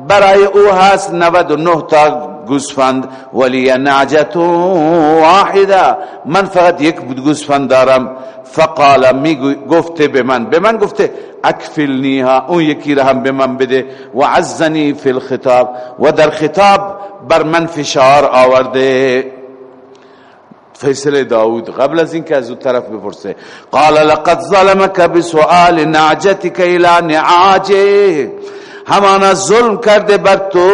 برای او هست 99 تا گوسفند ولی نعجت واحده. من فقط یک گوسفند دارم. فقال می گفته به من. به من گفته اکفلنیها اون یکی را هم به من بده. و عزنی فی الخطاب. و در خطاب بر من فشار آورده. فیصل داود قبل از اینکه از اون طرف بپرسه. قال لقد ظلمك بسؤال نعجتك الى نعاجه. همانا ظلم کرده بر تو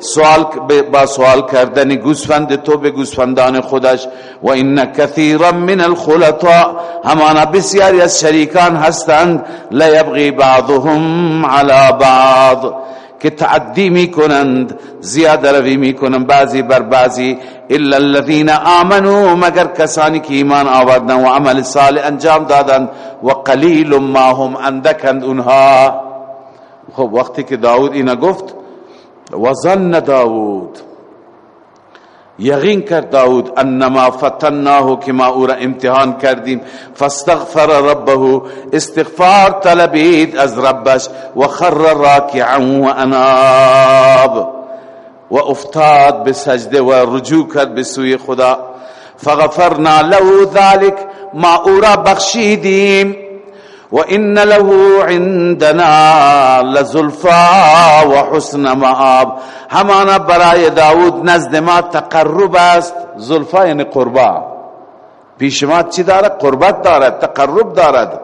سوال با سوال کردن گوسفند تو به گوسفندان خودش. و ان کثیرا من الخلطاء همانا بسیاری از شریکان هستند. لا بعضهم على بعض که تعدی می کنند زیاده روی می کنند بعضی بر بعضی الا الذين آمنوا مگر کسانی که ایمان آوردن و عمل صالح انجام دادند و قلیل ما هم اندکند اونها. خب وقتی که داود اینا گفت و ظن داود. یقین کرد داود انما فتناه که ما او را امتحان کردیم. فاستغفر ربه استغفار طلبید از ربش و خر راکعا و اناب. و افتاد به سجده و رجوع کرد به سوی خدا. فغفرنا له ذلك ما او را بخشیدیم. وإن له عندنا لزلفا وحسن مآب همانا برای داود نزد ما تقرب است زلفا یعنی قربا پیش ما چی دارد؟ قربت دارد تقرب دارد.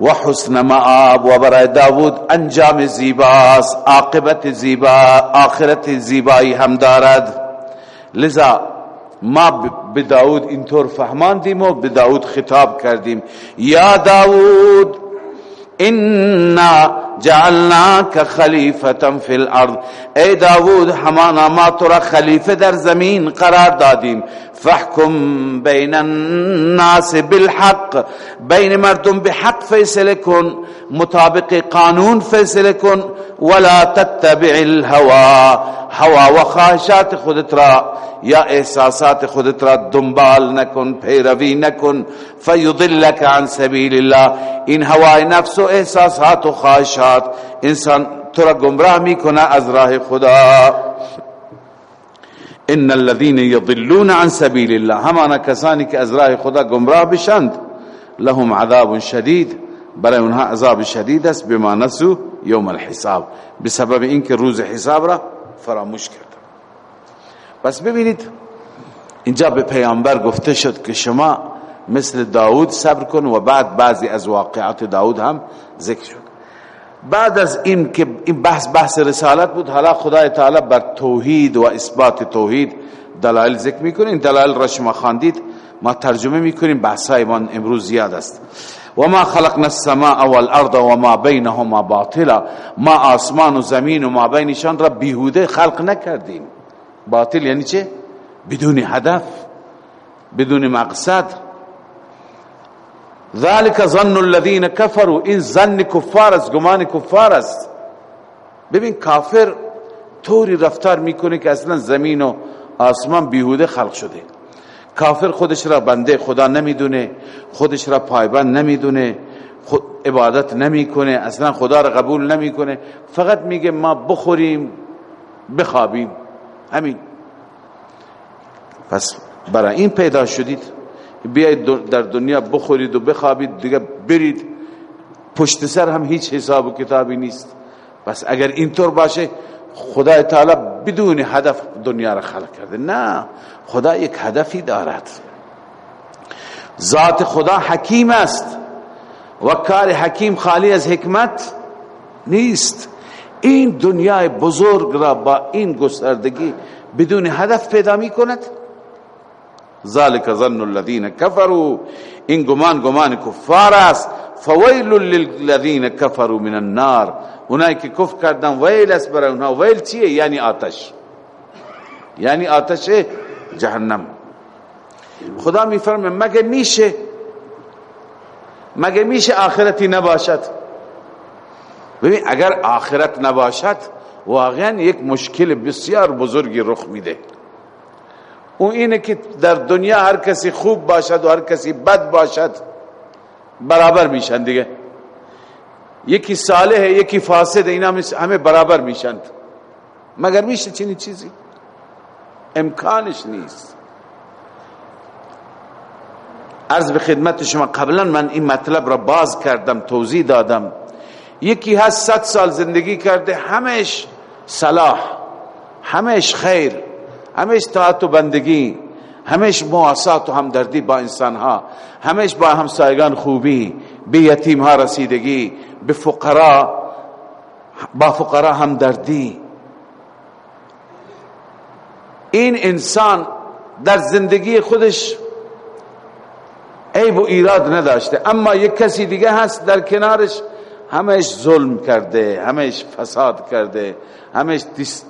و حسن مآب و برای داود انجام زیباست عاقبت زیبا آخرت زیبایی هم دارد. لذا ما به داود اینطور فهماندیم و به داود خطاب کردیم. یا داود انا جعلناك خلیفتا فی الارض. ای داود همانا ما تو را خلیفه در زمین قرار دادیم. فحکم بین الناس بالحق. بین مردم بحق کن مطابق قانون کن ولا تتبع الهوا هوا و خواهشات خودت را یا احساسات خودت را دنبال نکن پیروی نکن فیضلک عن سبیل الله. این هوای نفس و احساسات و خواهشات انسان تو را گمراه میکنه از راه خدا. ان الذين يضلون عن سبيل الله همانا کسانی که از راه خدا گمراه بشند. لهم عذاب شدید برای اونها عذاب شدید است بما نسو یوم الحساب. بسبب اینکه روز حساب را فراموش کرد پس ببینید اینجا به پیامبر گفته شد که شما مثل داود صبر کن و بعد بعضی از واقعات داود هم ذکر شد. بعد از این که این بحث بحث رسالت بود حالا خدای تعالی بر توحید و اثبات توحید دلائل ذکر می‌کنه این دلائل را شما خواندید ما ترجمه می‌کنیم. بحثای من امروز زیاد است. و ما خلقنا السماء والارض و ما بینهما باطلا. ما آسمان و زمین و ما بینشان را بیهوده خلق نکردیم. باطل یعنی چه؟ بدون هدف بدون مقصد. ذلك ظن الذين كفروا. این ظن کفار است گمان کفار است. ببین کافر طوری رفتار می‌کنه که اصلا زمین و آسمان بیهوده خلق شده. کافر خودش را بنده خدا نمی‌دونه خودش را پایبند نمی‌دونه خود عبادت نمی‌کنه اصلا خدا را قبول نمی‌کنه. فقط میگه ما بخوریم بخوابیم. همین. پس برای این پیدا شدید بیایید در دنیا بخورید و بخوابید دیگه برید. پشت سر هم هیچ حساب و کتابی نیست. پس اگر اینطور باشه خدا تعالی بدون هدف دنیا را خلق کرده. نه خدا یک هدفی دارد. ذات خدا حکیم است و کار حکیم خالی از حکمت نیست. این دنیای بزرگ را با این گستردگی بدون هدف پیدا می کند ذالک ظن الذين كفروا. این گمان گمان کفار است. فویل للذین كفروا من النار. اونایی که کفر کردن ویل است برای اونها. ویل چیه؟ یعنی آتش. یعنی آتش جهنم. خدا میفرمه مگه میشه؟ مگه میشه آخرتی نباشد؟ ببین اگر آخرت نباشد واقعا یک مشکل بسیار بزرگی رخ میده. اون اینه که در دنیا هر کسی خوب باشد و هر کسی بد باشد برابر میشن دیگه. یکی صالح یکی فاسد اینا همه برابر میشند مگر میشه چنین چیزی؟ امکانش نیست. عرض به خدمت شما قبلا من این مطلب را باز کردم توضیح دادم. یکی هست صد سال زندگی کرده همش صلاح همش خیر. همش طاعت و بندگی همش مواسات و همدردی با انسان ها همش با همسایگان خوبی به یتیم ها رسیدگی به فقرا با فقرا همدردی این انسان در زندگی خودش عیب و ایراد نداشته اما یک کسی دیگه هست در کنارش همش ظلم کرده همش فساد کرده همش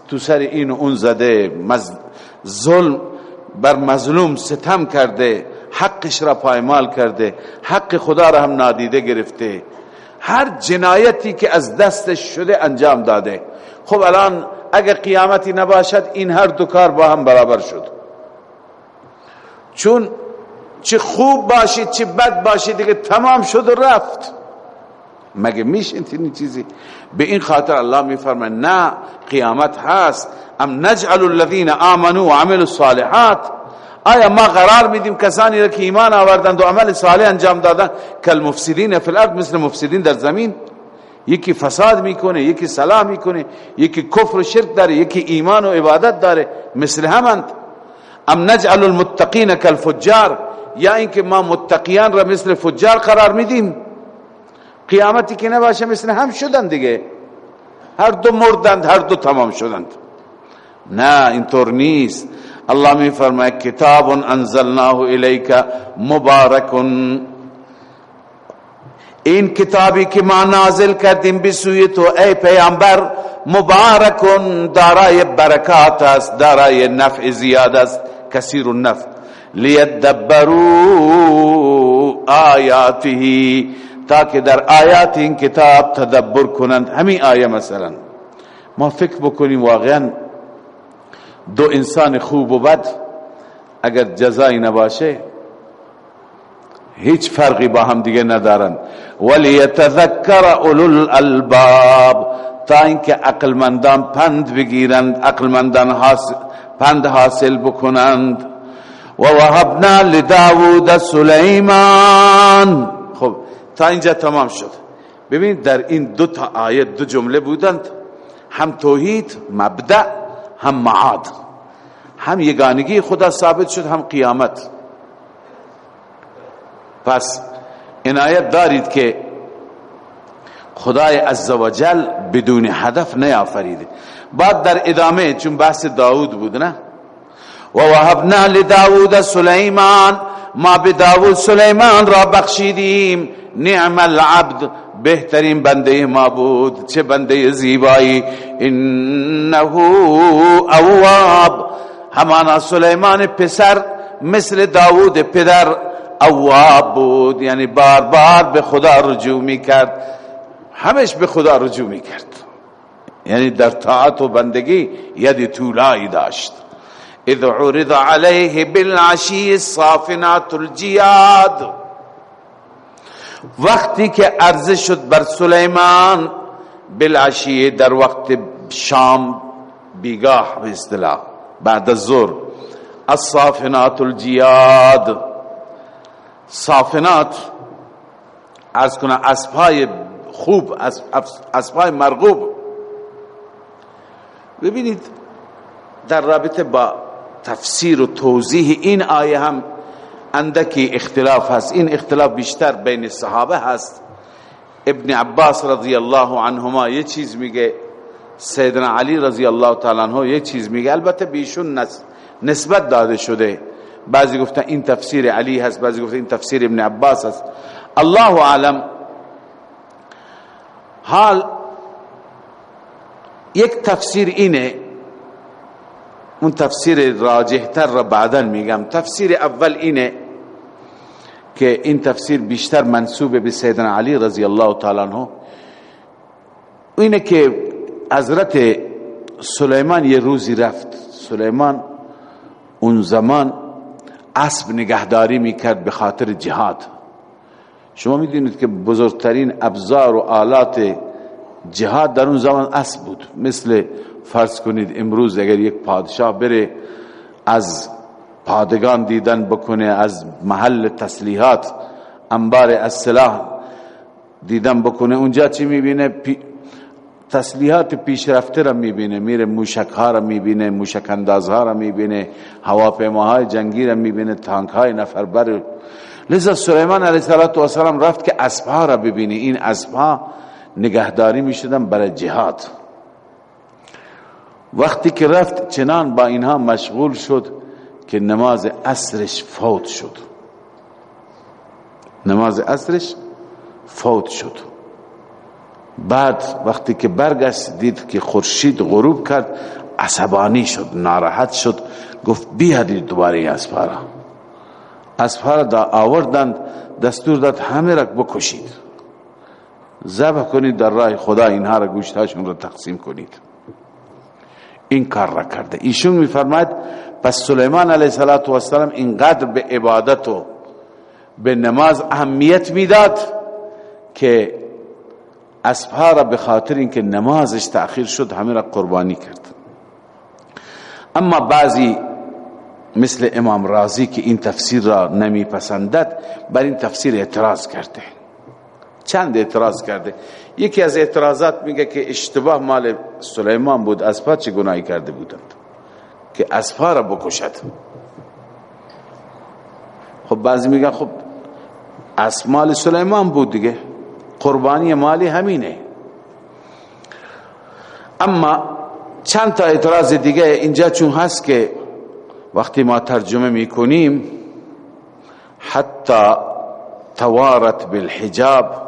تو سر این و اون زده ظلم بر مظلوم ستم کرده حقش را پایمال کرده حق خدا را هم نادیده گرفته. هر جنایتی که از دستش شده انجام داده. خب الان اگر قیامتی نباشد این هر دو کار با هم برابر شد. چون چه خوب باشید چه بد باشید دیگه تمام شد و رفت. مگه میشه این چیزی؟ به این خاطر الله میفرمه نه قیامت هست. ام نجعل الذين آمنوا وعملوا الصالحات؟ آیا ما قرار میدیم کسانی را که ایمان آوردند و عمل صالح انجام دادن کل مفسدین فی الارض مثل مفسدین در زمین؟ یکی فساد می‌کنه یکی صلاح می‌کنه یکی کفر و شرک داره یکی ایمان و عبادت داره مثل همند. ام نجعل المتقین کالفجار؟ یا اینکه ما متقیان را مثل فجار قرار میدیم. قیامتی که نباشه مثل هم شدن دیگه. هر دو مردند هر دو تمام شدند. نه اینطور نیست. الله می فرماید کتاب انزلناه الیک مبارک. این کتابی که ما نازل کردیم بسوی تو ای پیامبر مبارک دارای برکات است دارای نفع زیاد است کثیر النفع. لیدبروا آیاته تاکه در آیات این کتاب تدبر کنند. همین آیه مثلا. ما فکر بکنیم واقعا دو انسان خوب و بد اگر جزایی نباشه هیچ فرقی با هم دیگه ندارن. یتذکر اولو الالباب تا اینکه عقل مندان پند بگیرند عقل مندان حاصل پند حاصل بکنند. و وهبنا لداود سلیمان. خب تا اینجا تمام شد. ببین در این دو تا آیت دو جمله بودند. هم توحید مبدع هم معاد هم یگانگی خدا ثابت شد هم قیامت. پس عنایت دارید که خدای عزوجل بدون هدف نیافریده بعد در ادامه چون بحث داود بود نه؟ و وهبنا لداود سلیمان ما به داود سلیمان را بخشیدیم. نعم العبد بهترین بنده ما بود. چه بنده زیبایی. انه اواب. همانا سلیمان پسر مثل داود پدر اواب بود. یعنی بار بار به خدا رجوع می کرد همش به خدا رجوع می کرد یعنی در طاعت و بندگی ید طولایی داشت. اذ عرض عليه بالعشی الصافنات الجیاد وقتی که عرضه شد بر سلیمان بالعشی در وقت شام بیگاه به اصطلاح بعد الظهر الصافنات الجیاد صافنات از کنه اسبهای خوب اسبهای مرغوب. ببینید در رابطه با تفسیر و توضیح این آیه هم اندکی اختلاف هست. این اختلاف بیشتر بین صحابه هست. ابن عباس رضی الله عنهما یه چیز میگه. سیدنا علی رضی الله تعالی عنہ یه چیز میگه. البته بیشون نسبت داده شده. بعضی گفتن این تفسیر علی هست بعضی گفتن این تفسیر ابن عباس هست. الله اعلم. حال یک تفسیر اینه. اون تفسیر راجح تر را بعدا میگم. تفسیر اول اینه که این تفسیر بیشتر منصوب به سیدنا علی رضی الله تعالی عنہ. اینه که حضرت سلیمان یه روزی رفت. سلیمان اون زمان اسب نگهداری می‌کرد به خاطر جهاد. شما می‌دونید که بزرگترین ابزار و آلات جهاد در اون زمان اسب بود. مثل فرض کنید امروز اگر یک پادشاه بره از پادگان دیدن بکنه از محل تسلیحات انبار اسلحه دیدن بکنه اونجا چی می‌بینه؟ تسلیحات پیشرفته را می‌بینه میره موشک ها را می‌بینه موشک انداز ها را می‌بینه هواپیماهای جنگی را می‌بینه تانک های نفر بر لذا سلیمان علیه السلام رفت که اسبها را ببینه. این اسبها نگهداری می‌شدن برای جهاد. وقتی که رفت چنان با اینها مشغول شد که نماز عصرش فوت شد. نماز عصرش فوت شد. بعد وقتی که برگشت دید که خورشید غروب کرد عصبانی شد ناراحت شد گفت بیادید دوباره اسپارا. اسپارا دا آوردند دستور داد همه را بکشید. ذبح کنید در راه خدا اینها را گوشتهاشون را تقسیم کنید. این کار را کرده. ایشون میفرماید پس سلیمان علیه السلام اینقدر به عبادت و به نماز اهمیت می‌داد که اسبها را به خاطر اینکه نمازش تأخیر شد همه را قربانی کرد. اما بعضی مثل امام رازی که این تفسیر را نمی پسندد بر این تفسیر اعتراض کرده. چند اعتراض کرده. یکی از اعتراضات میگه که اشتباه مال سلیمان بود. اسبها چه گناهی کرده بودند؟ که اسبها را بکشد. خب بعضی میگن خب اسمال سلیمان بود دیگه. قربانی مالی همینه. اما چند تا اعتراض دیگه اینجا چون هست که وقتی ما ترجمه می‌کنیم حتی توارت بالحجاب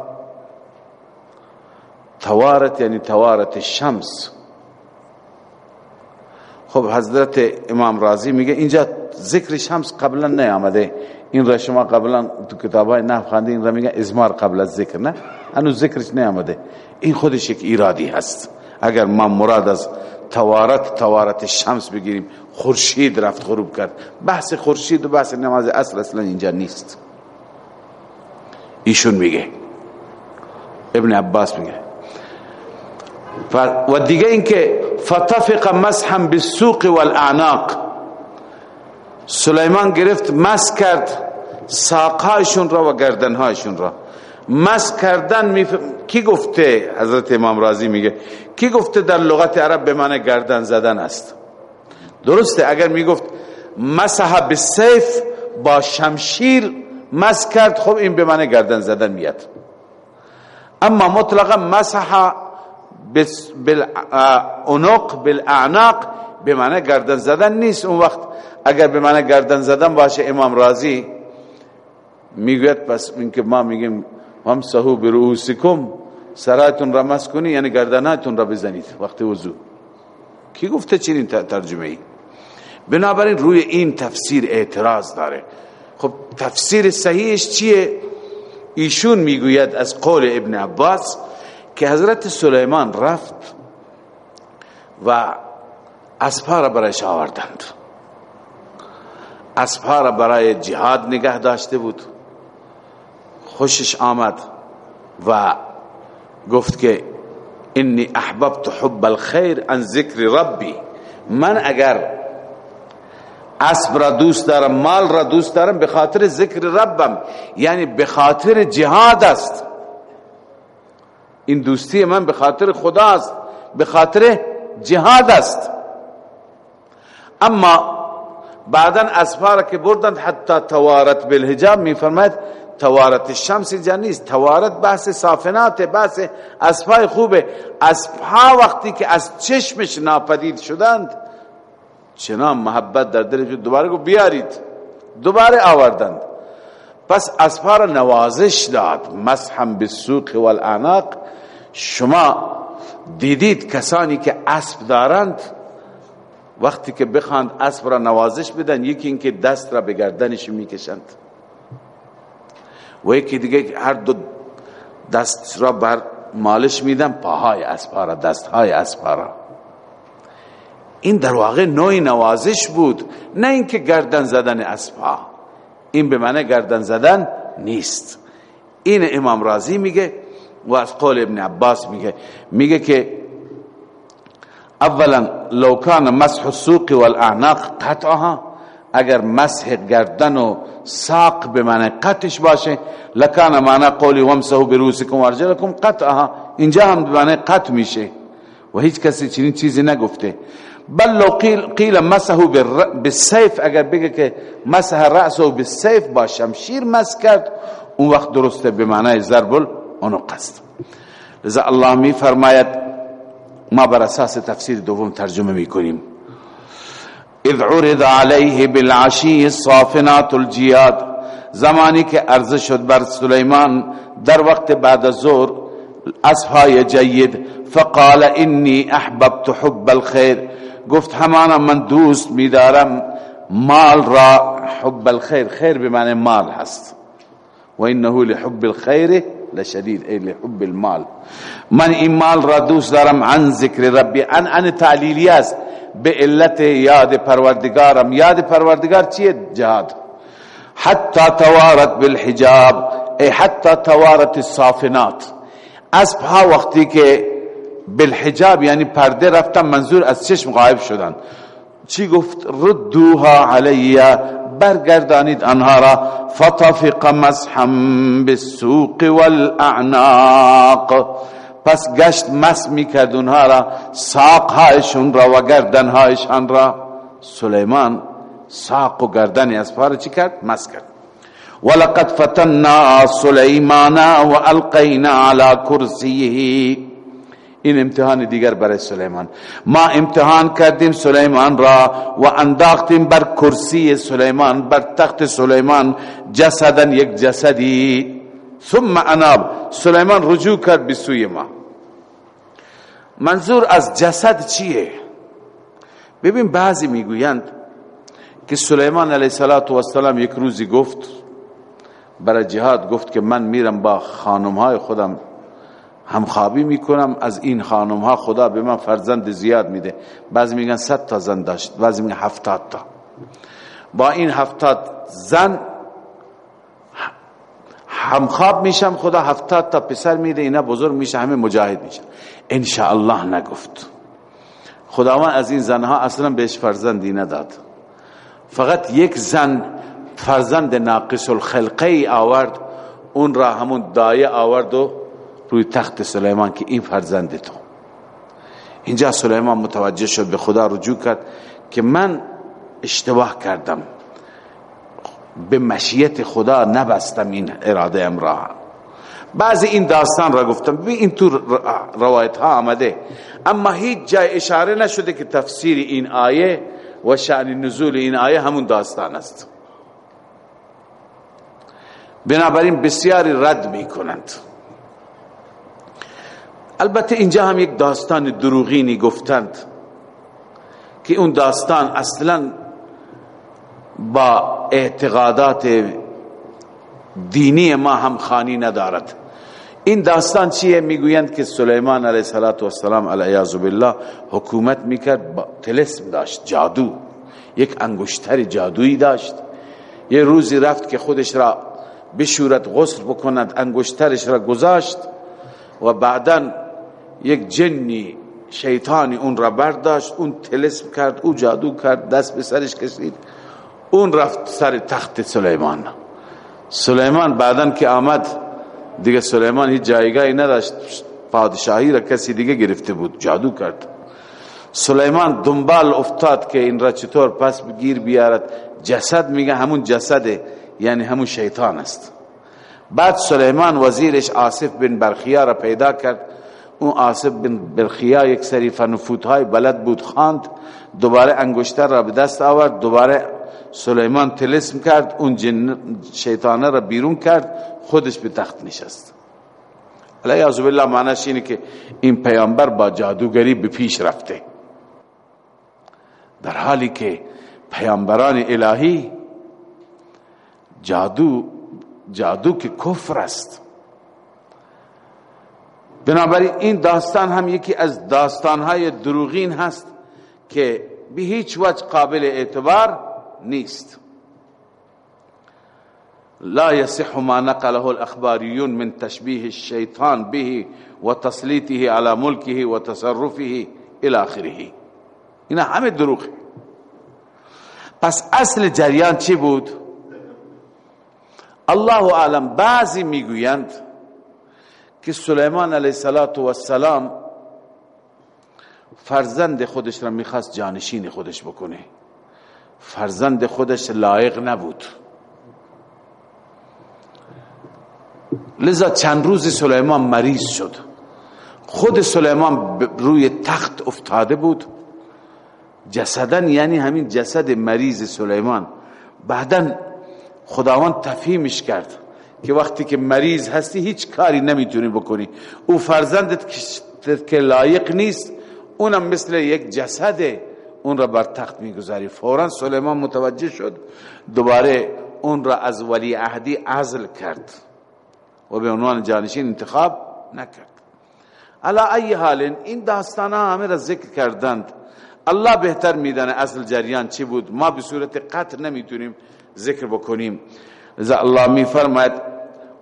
توارت یعنی توارت الشمس خب حضرت امام رازی میگه اینجا ذکر شمس قبلا نیامده. این را شما قبلا تو کتاب های نحو خانده این را میگن ازمار قبل از ذکر نه؟ انو ذکرش نیامده. این خودش یک ایرادی هست. اگر ما مراد از توارت توارت شمس بگیریم خورشید رفت غروب کرد. بحث خورشید و بحث نماز اصل اصلا اینجا نیست. ایشون میگه ابن عباس میگه و دیگه اینکه فتفق مسحا بالسوق والاعناق سلیمان گرفت مس کرد ساقهایشون را و گردنهایشون را. مس کردن کی گفته؟ حضرت امام رازی میگه. کی گفته در لغت عرب به معنی گردن زدن است؟ درسته اگر می‌گفت مسح بالسیف با شمشیر مس کرد خب این به معنی گردن زدن میاد. اما مطلقا مسح بالعنق بالاعناق به معنی گردن زدن نیست اون وقت. اگر به معنی گردن زدن باشه امام رازی می‌گوید پس اینکه ما میگیم هم سهو برؤوسکم سرایتون را مس کنی یعنی گردناتون را بزنید وقت وضو. کی گفته چنین ترجمه ای بنابراین روی این تفسیر اعتراض داره. خب تفسیر صحیحش چیه؟ ایشون می‌گوید از قول ابن عباس که حضرت سلیمان رفت و اسپا را برایش آوردند. اسبها را برای جهاد نگه داشته بود. خوشش آمد و گفت که انی احببت حب الخیر عن ذکر ربی من اگر اسب را دوست دارم مال را دوست دارم به خاطر ذکر ربم. یعنی به خاطر جهاد است. این دوستی من به خاطر خدا است به خاطر جهاد است. اما بعدا اسفار که بردند حتی توارت بالحجاب می فرماید توارت الشمس جا نیست توارت بحث صافنات بحث اسفای خوبه. اسفها وقتی که از چشمش ناپدید شدند چنان محبت در دلش دوباره گو بیارید. دوباره آوردند. پس اسفا را نوازش داد. مسحم بالسوق والاعناق شما دیدید کسانی که اسب دارند؟ وقتی که بخواند اسب را نوازش بدن یکی اینکه دست را به گردنش می‌کشند. و یکی دیگه هر دو دست را بر مالش میدن پاهای اسب را دستهای اسب را. این در واقع نوعی نوازش بود نه اینکه گردن زدن اسبها. این به معنی گردن زدن نیست. این امام رازی میگه و از قول ابن عباس میگه میگه که اولا لو کان مسح السوق والاعناق قطعها اگر مسح گردن و ساق به معنی قطش باشه لکان معنی قولی ومسحو بروسکم وارجلکم قطعها اینجا هم به معنی قط میشه و هیچ کسی چنین چیزی نگفته. بل لو قیل, قیل مسحو بالسیف اگر بگه که مسح رأسه بالسیف با شمشیر مس کرد اون وقت درسته به معنی ضرب اونو قصد لذا الله می فرماید ما بر اساس تفسیر دوم ترجمه می کنیم اذ عرض علیه بالعشی الصافنات الجیاد زمانی که عرض شد بر سلیمان در وقت بعد از اصحای جید فقال انی احببت حب الخیر گفت همانا من دوست میدارم مال را حب الخیر خیر بمعنی مال هست و انه لحب الخیر لشدید ای لحب المال. من این مال را دوست دارم عن ذکر ربی عن عن تعلیلی است به علت یاد پروردگارم. یاد پروردگار چیه؟ جهاد. حتی توارت بالحجاب. ای حتی توارت الصافنات. اسبها وقتی که بالحجاب یعنی پرده رفتن منظور از چشم غایب شدن. چی گفت؟ ردوها علی برگردانید آنها را. فطفق مسحم بالسوق والاعناق پس گشت مس می‌کرد اونها را ساقهایشون را و گردنهایشان را. سلیمان ساق و گردنی از پاره چی کرد؟ مس کرد. ولقد فتنا سلیمان و القینا على کرسیه این امتحان دیگر برای سلیمان. ما امتحان کردیم سلیمان را و انداختیم بر کرسی سلیمان بر تخت سلیمان جسدا یک جسدی. ثم اناب. سلیمان رجوع کرد به سوی ما. منظور از جسد چیه؟ ببین بعضی می‌گویند که سلیمان علیه السلام یک روزی گفت برای جهاد گفت که من میرم با خانم های خودم همخوابی می‌کنم از این خانم ها خدا به من فرزند زیاد میده. بعضی میگن صد تا زن داشت بعضی میگن هفتاد تا. با این هفتاد زن همخواب میشم خدا هفتاد تا پسر میده اینا بزرگ میشه همه مجاهد میشه الله نگفت. خداوند از این زنها اصلا بهش فرزندی نداد. فقط یک زن فرزند ناقص الخلقه آورد اون را همون دایه آورد و روی تخت سلیمان که این فرزند تو. اینجا سلیمان متوجه شد به خدا رجوع کرد که من اشتباه کردم. به مشیت خدا نبستم این اراده امراه بعضی این داستان را گفتم. ببین این تو روایت ها آمده. اما هیچ جای اشاره نشده که تفسیر این آیه و شأن نزول این آیه همون داستان است. بنابراین بسیاری رد می کنند البته اینجا هم یک داستان دروغینی گفتند که اون داستان اصلا با اعتقادات دینی ما هم خانی ندارد. این داستان چیه؟ می‌گویند که سلیمان علیه السلام علیه بالله حکومت می‌کرد با تلسم داشت جادو یک انگشتر جادویی داشت. یه روزی رفت که خودش را بشورت غسل بکند انگشترش را گذاشت و بعدا یک جنی شیطانی اون را برداشت اون تلسم کرد او جادو کرد دست به سرش کشید. اون رفت سر تخت سلیمان. سلیمان بعدا که آمد دیگه سلیمان هیچ جایگاهی نداشت. پادشاهی را کسی دیگه گرفته بود جادو کرد. سلیمان دنبال افتاد که این را چطور پس بگیر بیارد. جسد میگه همون جسده یعنی همون شیطان است. بعد سلیمان وزیرش آصف بن برخیا را پیدا کرد. اون آصف بن برخیا یک سری فنفوت های بلد بود خواند دوباره انگشتر را به دست آورد دوباره سلیمان تلسم کرد اون جن شیطانه را بیرون کرد خودش به تخت نشست. علیه عزب الله معنیش اینه که این پیامبر با جادوگری به پیش رفته. در حالی که پیامبران الهی جادو جادو که کفر است. بنابراین این داستان هم یکی از داستانهای دروغین هست که به هیچ وجه قابل اعتبار نیست. لا يصح ما نقله الاخباريون من تشبيه الشيطان به وتسليطه على ملكه وتصرفه الى اخره اینا همه دروغ. پس اصل جریان چی بود؟ الله اعلم. بعضی می‌گویند که سلیمان علیه السلام فرزند خودش را می‌خواست جانشین خودش بکنه. فرزند خودش لایق نبود. لذا چند روز سلیمان مریض شد. خود سلیمان روی تخت افتاده بود. جسدن یعنی همین جسد مریض سلیمان بعدا خداوند تفهیمش کرد. که وقتی که مریض هستی هیچ کاری نمی‌تونی بکنی. او فرزندت که لایق نیست اونم مثل یک جسده. اون را بر تخت می‌گذاری. فورا سلیمان متوجه شد دوباره اون را از ولی عهدی عزل کرد و به عنوان جانشین انتخاب نکرد. علا ای حال این داستان همه را ذکر کردند. الله بهتر میدانه اصل جریان چی بود. ما به صورت قطع نمی‌تونیم ذکر بکنیم. الله میفرماید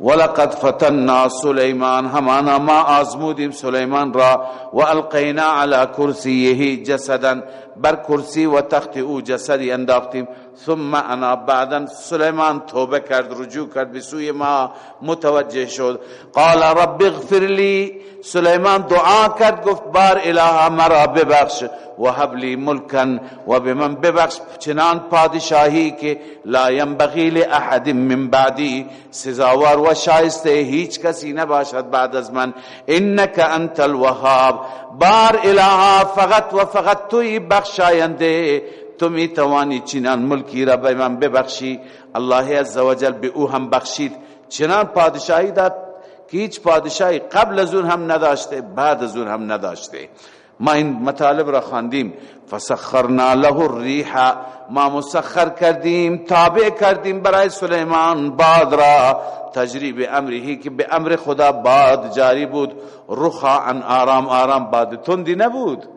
ولقد فتنا سلیمان همانا ما آزمودیم سلیمان را و القینا على کرسیه جسدا بر کرسی و تخت أو جسدی انداختیم ثم انا بعدا سلیمان توبه کرد رجوع کرد به سوی ما متوجه شد. قال رب اغفر لی. سلیمان دعا کرد گفت بار اله مرا ببخش و حبلی ملکن و به من ببخش. چنان پادشاهی که لا ينبغي لاحد من بعدی سزاوار و شایسته هیچ کسی نباشد بعد از من. انک انت الوهاب. بار اله فقط و فقط توی بخشاینده تو می توانی چنان ملکی را به من ببخشی. الله عزوجل به او هم بخشید. چنان پادشاهی داد که هیچ پادشاهی قبل از اون هم نداشته بعد از اون هم نداشته. ما این مطالب را خواندیم. فسخرنا له الريح ما مسخر کردیم تابع کردیم برای سلیمان باد را. تجریب امره که به امر خدا باد جاری بود. رخا ان آرام آرام باد تندی نبود.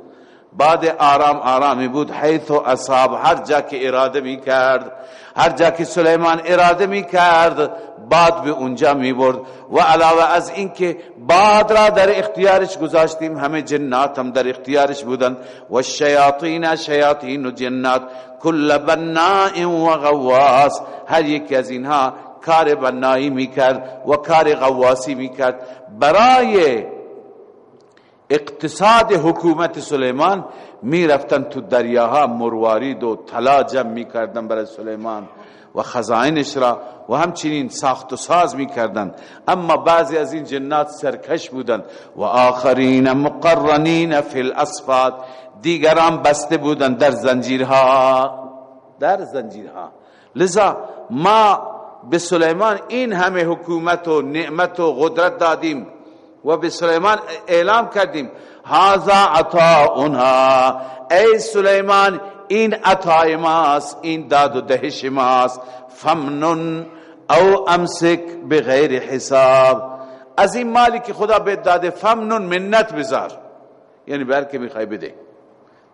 بعد آرام آرامی بود حیث و اصاب هر جا که اراده می کرد هر جا که سلیمان اراده می کرد باد به اونجا می برد و علاوه از اینکه باد را در اختیارش گذاشتیم همه جنات هم در اختیارش بودند و شیاطین شیاطین و جنات کل بناء و غواس هر یک از اینها کار بنایی می کرد و کار غواسی می کرد برای اقتصاد حکومت سلیمان می رفتن تو دریاها مروارید و طلا جمع می کردن برای سلیمان و خزائنش را و همچنین ساخت و ساز می کردن اما بعضی از این جنات سرکش بودند و آخرین مقرنین فی الاسفاد دیگران بسته بودند در زنجیرها. در زنجیرها. لذا ما به سلیمان این همه حکومت و نعمت و قدرت دادیم. و به سلیمان اعلام کردیم هذا عطاؤنا. ای سلیمان این عطای ماست این داد و دهش ماست. فمنن او امسک بغیر حساب. از این مالی که خدا به داده فمنن منت بذار. یعنی بر که می‌خوای بده.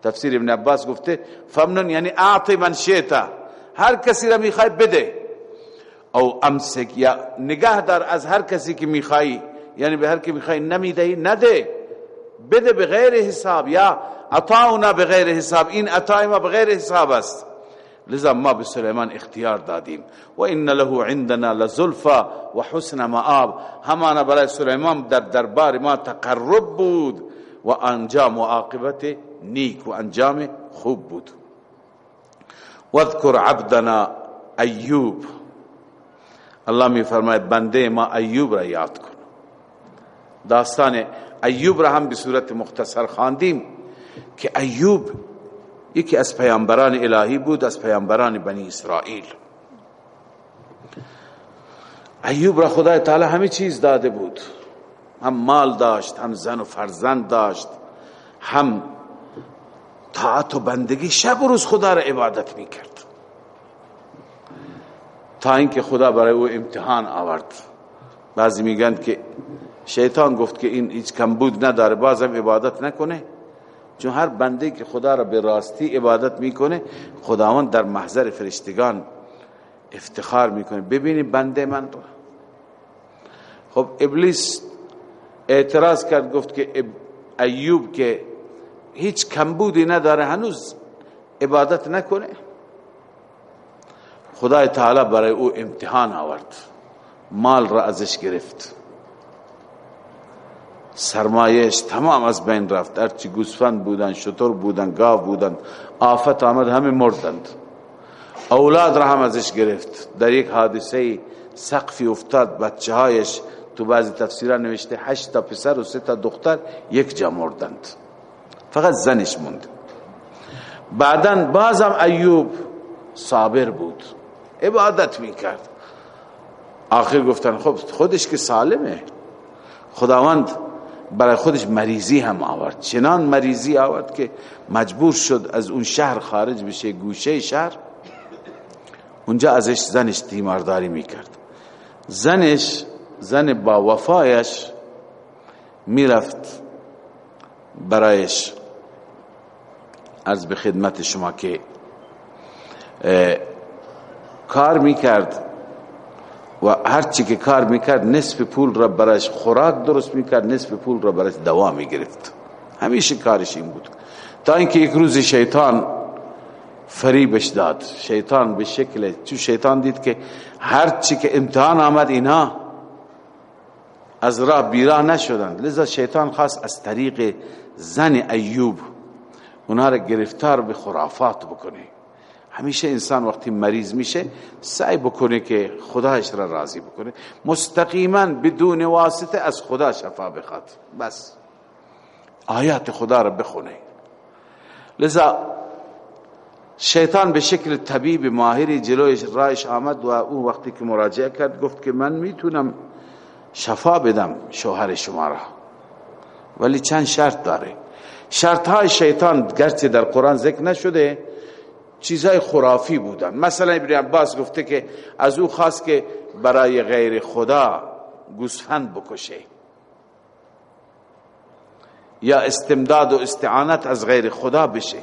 تفسیر ابن عباس گفته فمنن یعنی اعطی من شیطا هر کسی را می‌خوای بده. او امسک یا نگه دار از هر کسی که می‌خوای یعنی به هر کی می‌خوای نمی‌دهی نده. بده به غیر حساب. یا عطاونا به غیر حساب. این عطای ما به غیر حساب است. لذا ما به سلیمان اختیار دادیم. و ان له عندنا لزلفا و حسن مآب. همانا برای سلیمان در دربار ما تقرب بود و انجام و عاقبت نیک و انجام خوب بود. واذکر عبدنا ایوب. الله می فرماید بنده ما ایوب را یاد کن. داستان ایوب را هم به صورت مختصر خواندیم که ایوب یکی از پیامبران الهی بود از پیامبران بنی اسرائیل. ایوب را خدای تعالی همه چیز داده بود. هم مال داشت هم زن و فرزند داشت هم طاعت و بندگی. شب و روز خدا را عبادت می‌کرد. تا اینکه خدا برای او امتحان آورد. بعضی میگن که شیطان گفت که این هیچ کمبود نداره بازم عبادت نکنه. چون هر بنده که خدا را به راستی عبادت می‌کنه خداوند در محضر فرشتگان افتخار می‌کنه. ببینی بنده من رو خب ابلیس اعتراض کرد گفت که ایوب که هیچ کمبودی نداره هنوز عبادت نکنه. خدای تعالی برای او امتحان آورد. مال را ازش گرفت. سرمایش تمام از بین رفت. هرچی گوسفند بودن شطور بودن گاو بودن آفت آمد همه مردند. اولاد را هم ازش گرفت. در یک حادثه سقفی افتاد. بچه هایش تو بعضی تفسیران نوشته هشت تا پسر و سه تا دختر یک جا مردند. فقط زنش موند. بعدا بازم ایوب صابر بود. عبادت می‌کرد. آخر گفتن خب خودش که سالمه. خداوند برای خودش مریضی هم آورد. چنان مریضی آورد که مجبور شد از اون شهر خارج بشه گوشه شهر. اونجا ازش زنش تیمارداری می‌کرد. زنش زن با وفایش می‌رفت برایش. از به خدمت شما که کار می‌کرد. و هر چی که کار می‌کرد نصف پول را برایش خوراک درست می‌کرد نصف پول را برایش دوا می‌گرفت. همیشه کارش این بود. تا اینکه یک روز شیطان فریبش داد. شیطان به شکل چون شیطان دید که هر چی که امتحان آمد اینا از راه بیراه نشدند. لذا شیطان خواست از طریق زن ایوب اونها را گرفتار به خرافات بکنه. همیشه انسان وقتی مریض میشه سعی بکنه که خدایش را راضی بکنه. مستقیما بدون واسطه از خدا شفا بخواد. بس. آیات خدا را بخونه. لذا شیطان به شکل طبیب ماهری جلویش رایش آمد و اون وقتی که مراجعه کرد گفت که من می‌تونم شفا بدم شوهر شما را. ولی چند شرط داره. شرط های شیطان گرچه در قرآن ذکر نشده چیزهای خرافی بودن. مثلا ابن عباس گفته که از او خواست که برای غیر خدا گوسفند بکشه. یا استمداد و استعانت از غیر خدا بشه.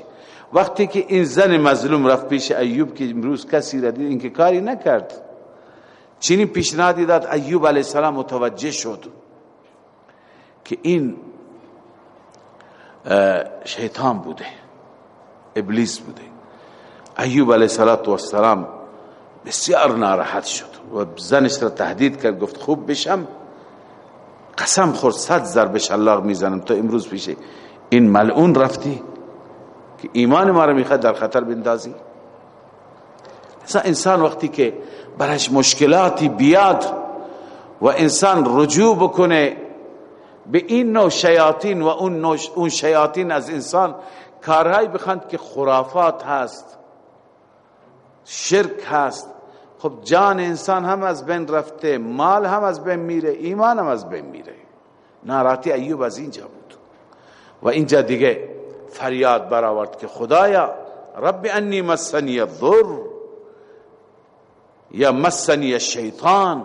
وقتی که این زن مظلوم رفت پیش ایوب که امروز کسی را دید اینکه کاری نکرد. چنین پیشنهادی داد ایوب علیه السلام متوجه شد که این شیطان بوده ابلیس بوده. ایوب علیه السلام بسیار ناراحت شد و زنش را تهدید کرد گفت خوب بشم قسم خورد صد ضرب شلاق می‌زنم. تو امروز پیشه این ملعون رفتی که ایمان ما را می‌خواد در خطر بندازی؟ انسان وقتی که برش مشکلاتی بیاد و انسان رجوع بکنه به این نوع شیاطین و اون, اون شیاطین از انسان کارهایی بخند که خرافات هست. شرک هست. خب جان انسان هم از بین رفته مال هم از بین میره ایمان هم از بین میره. ناراتی ایوب از اینجا بود. و اینجا دیگه فریاد برآورد که خدایا رب انی مسنی الضر یا مسنی الشیطان.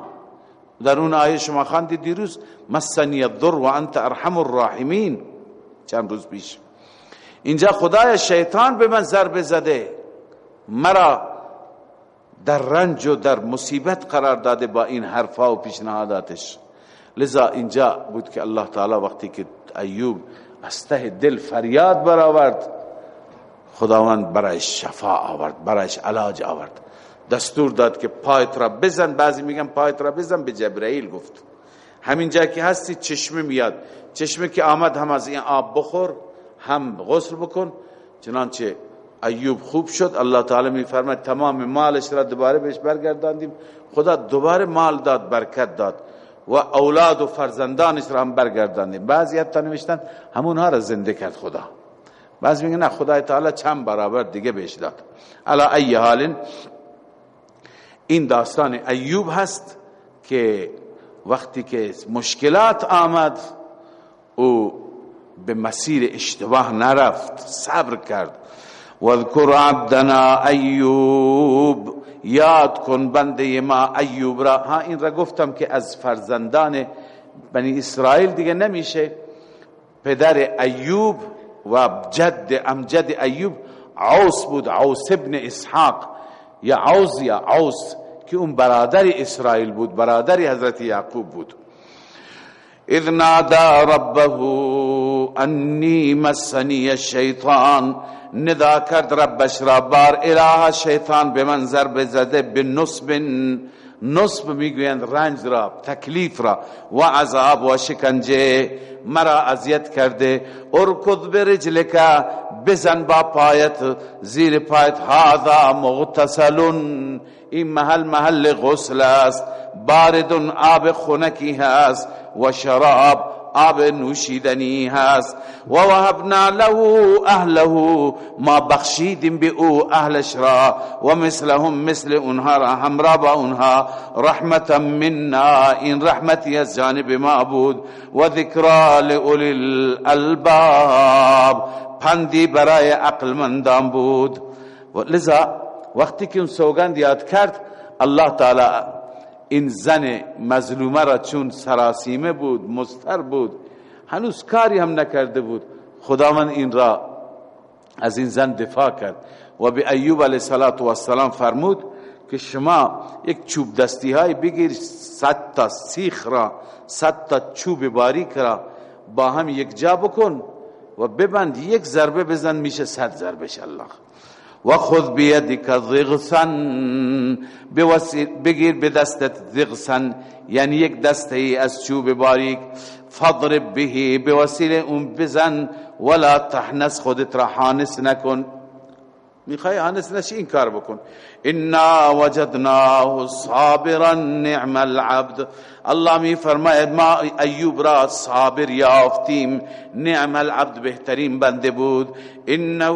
در اون آیه شما خواندید دیروز مسنی الضر و انت ارحم الراحمین. چند روز پیش. اینجا خدای شیطان به من ضربه زده. مرا در رنج و در مصیبت قرار داده با این حرفا و پیشنهاداتش. لذا اینجا بود که الله تعالی وقتی که ایوب از ته دل فریاد برآورد خداوند برایش شفا آورد برایش علاج آورد. دستور داد که پایت را بزن بعضی میگن پایت را بزن به جبرائیل گفت. همین جا که هستی چشمه میاد. چشمه که آمد هم از این آب بخور هم غسل بکن چنانچه ایوب خوب شد الله تعالی می فرماید تمام مالش را دوباره بهش برگرداندیم. خدا دوباره مال داد برکت داد و اولاد و فرزندانش را هم برگرداندیم. بعضی حتی نوشتن همونها را زنده کرد خدا. بعضی میگن نه خدای تعالی چند برابر دیگه بهش داد. علا ای حال این داستان ایوب هست که وقتی که مشکلات آمد او به مسیر اشتباه نرفت صبر کرد. واذکر عبدنا ایوب یاد کن بنده ما ایوب را. ها این را گفتم که از فرزندان بنی اسرائیل دیگه نمیشه. پدر ایوب و جد امجد ایوب. عوس بود عوس ابن اسحاق. یا عوز یا عوس که اون برادر اسرائیل بود برادر حضرت یعقوب بود. اذ نادا ربه انی مسنی الشیطان ندا کرد ربش را بار اله شیطان به منظر بزده به نصب. نصب می‌گویند رنج را تکلیف را. و عذاب و شکنجه. مرا اذیت کرده. ارکض برجلک بزن با پایت. زیر پایت هذا مغتسلون این محل محل غسل است. باردون آب خنکی هست. و شراب آب نوشیدنی هست و وهبنا له أهله ما بخشیدیم به أو اهلش را و مثلهم مثل اونها را همراه با اونها رحمتا منا این رحمتی از جانب ما بود و ذکرا لأولی الألباب پندی برای عقل مندان بود. لذا وقتی که اون سوگند یاد کرد الله تعالی این زن مظلومه را چون سراسیمه بود مستر بود هنوز کاری هم نکرده بود. خداوند این را از این زن دفاع کرد. و به ایوب علیه السلام فرمود که شما یک چوب دستی های بگیر صد تا سیخ را صد تا چوب باریک را با هم یک جا بکن و ببند یک ضربه بزن میشه صد ضربه الله. و خذ بیدک ضغسا بگیر به دستت ضغسا یعنی یک دسته ای از چوب باریک فضرب به به وسیله اون بزن. ولا تحنس خودت را حانس نکن. می‌خوای حانس نشی این کار بکن. انا وجدناه صابرا نعم العبد. الله می فرماید ما ایوب را صابر یافتیم نعم العبد بهترین بنده بود. انه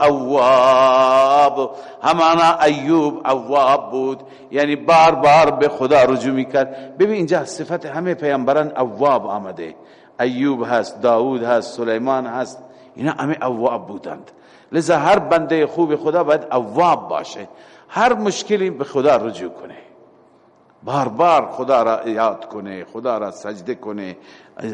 اواب. همانا ایوب اواب بود. یعنی بار بار به خدا رجوع می‌کرد. ببین اینجا صفت همه پیامبران اواب آمده. ایوب هست داود هست سلیمان هست. اینا همه اواب بودند. لذا هر بنده خوب خدا باید اواب باشه. هر مشکلی به خدا رجوع کنه. بار بار خدا را یاد کنه خدا را سجده کنه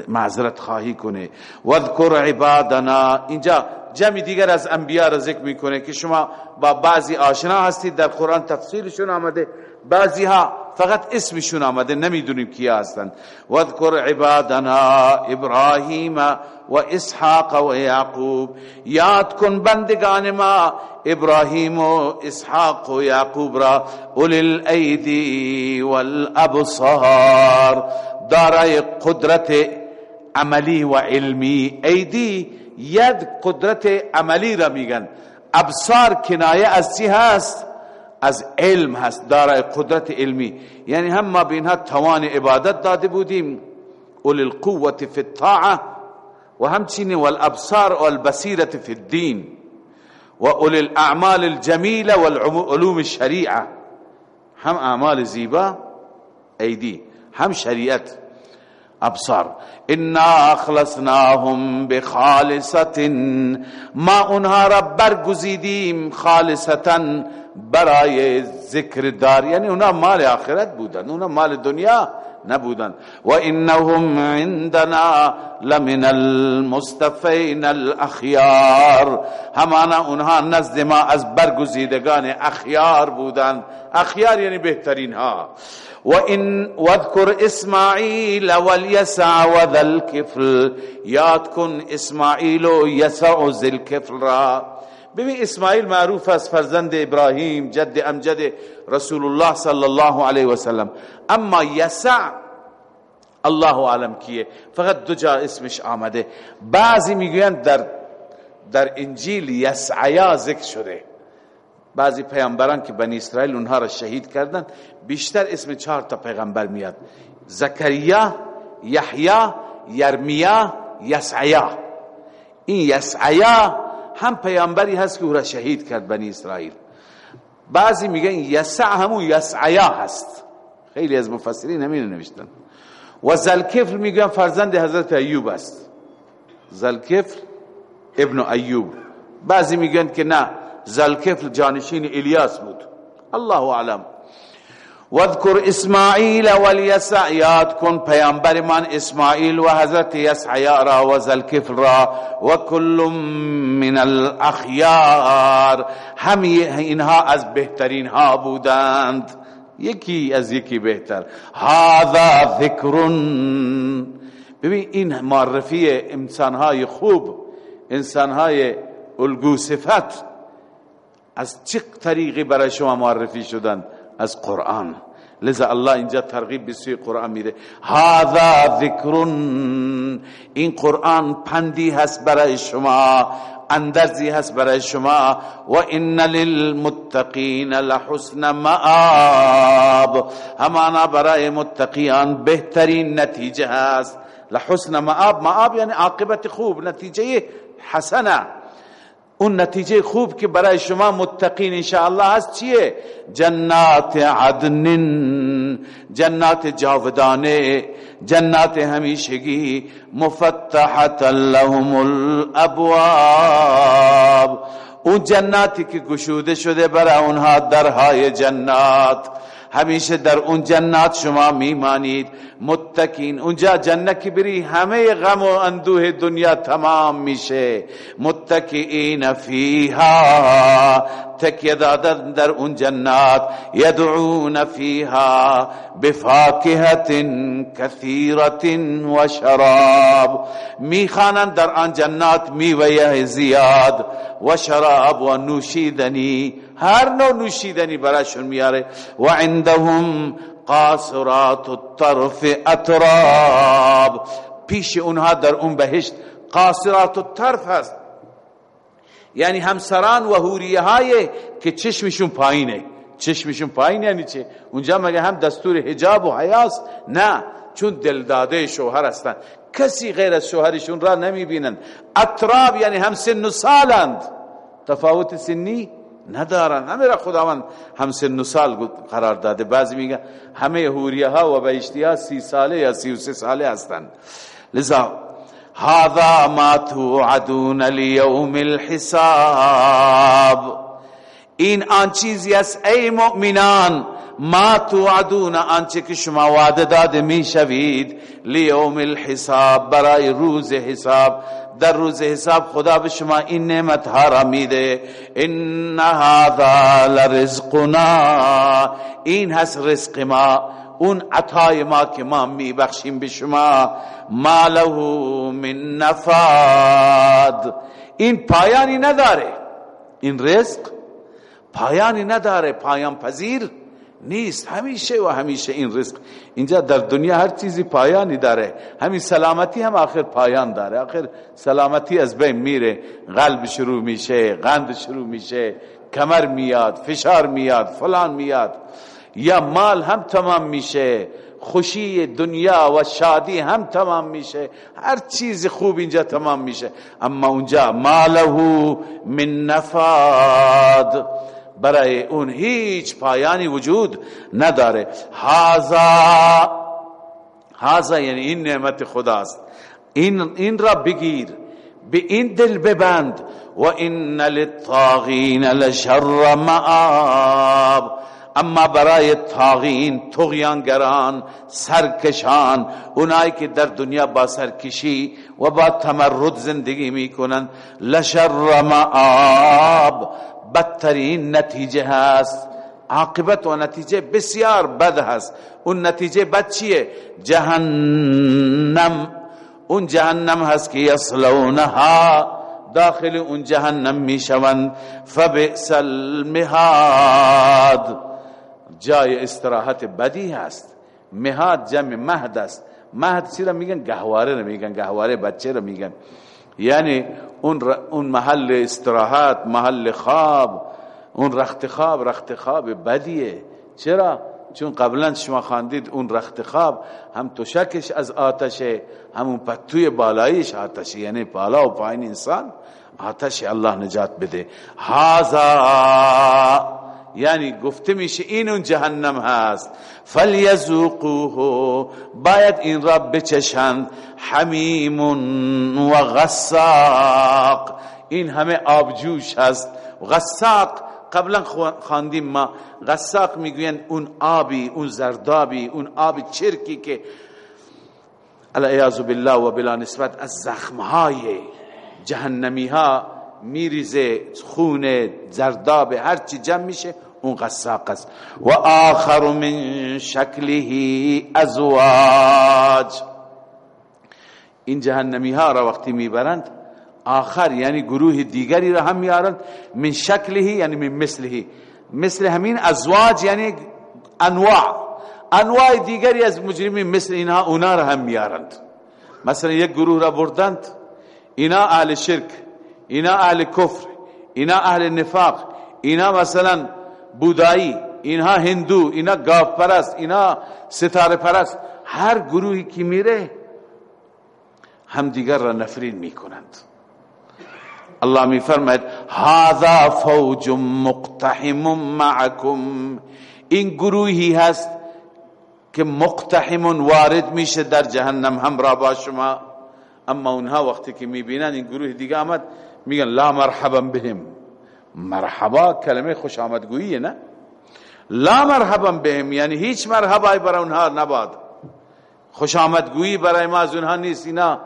معذرت خواهی کنه. وذکر عبادنا. اینجا جمع دیگر از انبیاء را ذکر می‌کنه که شما با بعضی آشنا هستید. در قرآن تفصیلشون آمده. بعضی ها فقط اسمشون آمده نمی‌دونیم کیا هستند وذکر عبادنا ابراهیم و اسحاق و یعقوب. یاد کن بندگان ما ابراهیم و اسحاق و یعقوب را. اولی الایدی والابصار. دارای قدرت عملی و علمی. ایدی ید قدرت عملی را میگن. ابصار کنایه از چی هست؟ از علم هست دارای قدرت علمی. یعنی هم ما به اینها توان عبادت داده بودیم. اولی القوة فی الطاعة و همچنین والابصار والبصیرة فی الدین و اولی الاعمال الجمیلة والعلوم الشریعة. هم اعمال زیبا ایدی. هم شریعت ابصار. انا اخلصناهم بخالصة. ما اونها را برگزیدیم خالصتا. برای ذکر دار یعنی اونا مال آخرت بودن اونا مال دنیا نبودن. و انهم عندنا لمن المصطفین الاخیار. همانا اونها نزد ما از برگزیدگان اخیار بودند اخیار یعنی بهترین ها و این وذکر اسماعیل والیسع و ذل کفل یاد کن اسماعیل و یسع و ذل کفل را. ببین اسماعیل معروف است فرزند ابراهیم جد امجد رسول الله صلی الله علیه و سلم اما یسع الله عالم کیه؟ فقط دو جا اسمش آمده. بعضی می‌گویند در در انجیل یسعیا ذکر شده. بعضی پیامبران که بنی اسرائیل اونها را شهید کردند بیشتر اسم چهار تا پیغمبر میاد. زکریا یحیی یرمیا یسعیا. این یسعیا هم پیامبری هست که او را شهید کرد بنی اسرائیل. بعضی میگن یسع همون یسعیا هست. خیلی از مفسرین همین نوشتن. و زلکفل میگن فرزند حضرت ایوب است. زلکفل ابن ایوب. بعضی میگن که نه زلکفل جانشین الیاس بود. الله اعلم. واذکر اسماعیل والیسع یاد کن پیامبر من اسماعیل و حضرت یسع را و ذلکفل را و کل من الأخیار. هم اینها از بهترین ها بودند. یکی از یکی بهتر. هذا ذکر. ببین این معرفی انسانهای خوب انسانهای الگو صفت از چه طریقی برای شما معرفی شدن؟ از قرآن. لذا الله اینجا ترغیب به سوی قرآن میده. هذا ذکر. این قرآن پندی هست برای شما اندرزی هست برای شما. و ان للمتقین لحسن مآب. همانا برای متقیان بهترین نتیجه هست. لحسن مآب. مآب یعنی عاقبت خوب نتیجه حسنه. اون نتیجه خوب که برای شما متقین الله هست چیه؟ جنات عدن جنات جاودانه جنات همیشگی مفتحت لهم الابواب. اون جناتی که گشوده شده برای اونها درهای جنات. همیشه در اون جنات شما میمانید. متکین. اونجا جنت که بری همه غم و اندوه دنیا تمام میشه. متکئین فیها. تکیه دادن در اون جنات یدعون فیها بفاکهت کثیرت و شراب. میخانند در آن جنات میوه زیاد و شراب و نوشیدنی هر نوع نوشیدنی براشون میاره. و عندهم قاصرات الطرف اتراب پیش اونها در اون بهشت قاصرات الطرف هست. یعنی همسران و حوریه های که چشمشون پایینه. چشمشون پایین یعنی چه اونجا مگه هم دستور حجاب و حیاس؟ نه. چون دلداده شوهر هستند کسی غیر از شوهرشون را نمی بینند اطراب یعنی هم سن و سالند. تفاوت سنی ندارن. همه را خداوند هم سن و سال قرار داده. بعضی میگه همه حوریه ها و بهشتی ها سی ساله یا سی و سه ساله هستند لذا هذا ما توعدون لیوم الحساب. این آن چیزی است ای مؤمنان. ما توعدون آنچه که شما وعده داده می شوید لیوم الحساب برای روز حساب. در روز حساب خدا به شما این نعمت ها را میده. ان هذا لرزقنا. این هست رزق ما. اون عطای ما که ما میبخشیم به شما. ما له من نفاد. این پایانی نداره. این رزق پایانی نداره. پایان پذیر نیست. همیشه و همیشه این رزق. اینجا در دنیا هر چیزی پایانی داره. همین سلامتی هم آخر پایان داره. آخر سلامتی از بین میره. قلب شروع میشه قند شروع میشه کمر میاد فشار میاد فلان میاد. یا مال هم تمام میشه. خوشی دنیا و شادی هم تمام میشه. هر چیز خوب اینجا تمام میشه. اما اونجا ماله من نفاد. برای اون هیچ پایانی وجود نداره. هازا هازا یعنی این نعمت خداست. این این را بگیر به این دل ببند. و این للطاغین لشر معاب اما برای تاغین تغیانگران سرکشان اونایی که در دنیا با سرکشی و با تمرد زندگی می‌کنن لشر معاب بدترین نتیجه هست. عاقبت و نتیجه بسیار بد هست. اون نتیجه بد چیه؟ جهنم. اون جهنم هست که یصلونها. داخل اون جهنم می‌شوند. فبئس المهاد. جای استراحت بدی هست. مهاد جمع مهد است. مهد چی را میگن؟ گهواره را میگن. گهواره بچه را میگن. یعنی اون, اون محل استراحت محل خواب اون رخت خواب رخت خواب بدیه. چرا؟ چون قبلا شما خواندید اون رخت خواب هم توشکش از آتشه همون پتوی بالایش آتشه یعنی بالا و پایین انسان آتش الله نجات بده. هازا یعنی گفته میشه این اون جهنم هست. فلیذوقوه باید این را بچشند. حمیم و غساق. این همه آبجوش هست. غساق قبلا خواندیم ما. غساق می‌گوین اون آبی اون زردابی اون آب چرکی که العیاذ بالله و بلا نسبت از زخمهای جهنمی ها میریزه خون زرداب هرچی جمع میشه اون غساق است. و آخر من شکله ازواج. این جهنمی ها را وقتی می‌برند آخر یعنی گروه دیگری را هم میارند من شکله یعنی من مثله. مثل همین ازواج یعنی انواع. انواع دیگری از مجرمین مثل اینها اونا را هم میارند مثلا یک گروه را بردند. اینا اهل شرک اینا اهل کفر اینا اهل نفاق اینا مثلا بودایی اینها هندو اینا گاف پرست اینا ستاره پرست هر گروهی که میره هم دیگر را نفرین می‌کنند. الله میفرماید هذا فوج مقتحم معکم. این گروهی هست که مقتحم وارد میشه در جهنم. همراه با شما. اما اونها وقتی که می‌بینن این گروه دیگه آمد میگن لا مرحبا بهم. مرحبا کلمه خوش آمدگویی نه؟ لا مرحبا بهم یعنی هیچ مرحبایی برای اونها نباد. خوش آمدگویی برای ما از اونها نیست اینا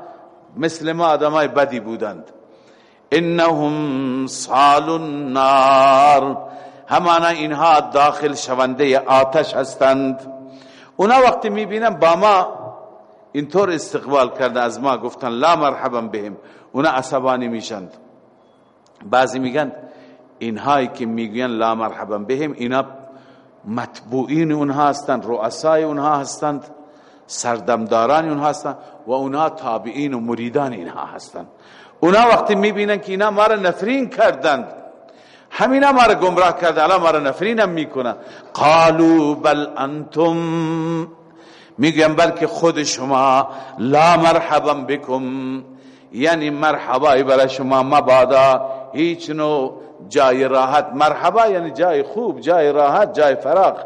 مثل ما آدمای بدی بودند. انهم صال النار همانا اینها داخل شونده آتش هستند. اونا وقتی می‌بینن با ما اینطور استقبال کرده از ما گفتن لا مرحبا بهم اونا عصبانی میشند. بعضی میگن اینهایی که میگن لا مرحبا بهم اینا مطبوعین اونها هستند رؤسای اونها هستند سردمداران اونها هستند و اونها تابعین و مریدان اینها هستند. اونا وقتی می‌بینن که اینا ما را نفرین کردند همینا ما را گمراه کرده الان ما را نفرین هم می‌کنن. قالوا بل انتم میگن بلکه خود شما لا مرحبا بكم یعنی مرحبا برای شما مبادا. هیچ نوع جای راحت. مرحبا یعنی جای خوب جای راحت جای فراغ.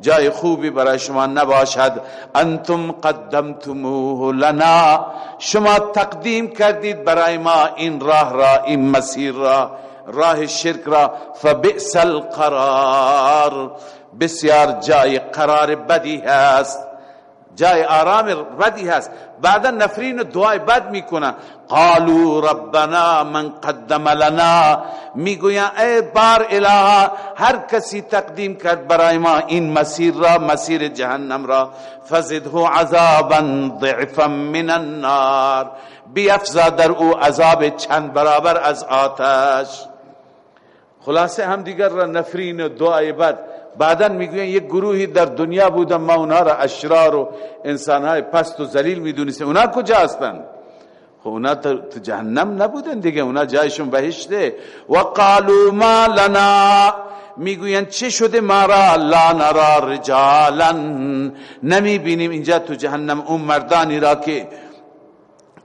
جای خوبی برای شما نباشد. انتم قدمتموه لنا. شما تقدیم کردید برای ما این راه را این مسیر را راه شرک را. فبئس القرار. بسیار جای قرار بدی هست. جای آرام ردی هست. بعدا نفرین دعای بد می‌کنن. قالوا ربنا من قدم لنا. می‌گوین ای بار اله هر کسی تقدیم کرد برای ما این مسیر را مسیر جهنم را. فزده عذابا ضعفا من النار. بیفزا در او عذاب چند برابر از آتش. خلاصه هم دیگر را نفرین دعای بد. بعدا می‌گوین یک گروهی در دنیا بودن ما اونها را اشرار و انسانهای پست و ذلیل میدونیسته اونا کجا هستن خب اونا تو جهنم نبودن دیگه اونا جایشون بهشته. و قالوا ما لنا. می‌گوین چه شده ما را؟ لا نرا رجالا نمی بینیم اینجا تو جهنم اون مردانی را که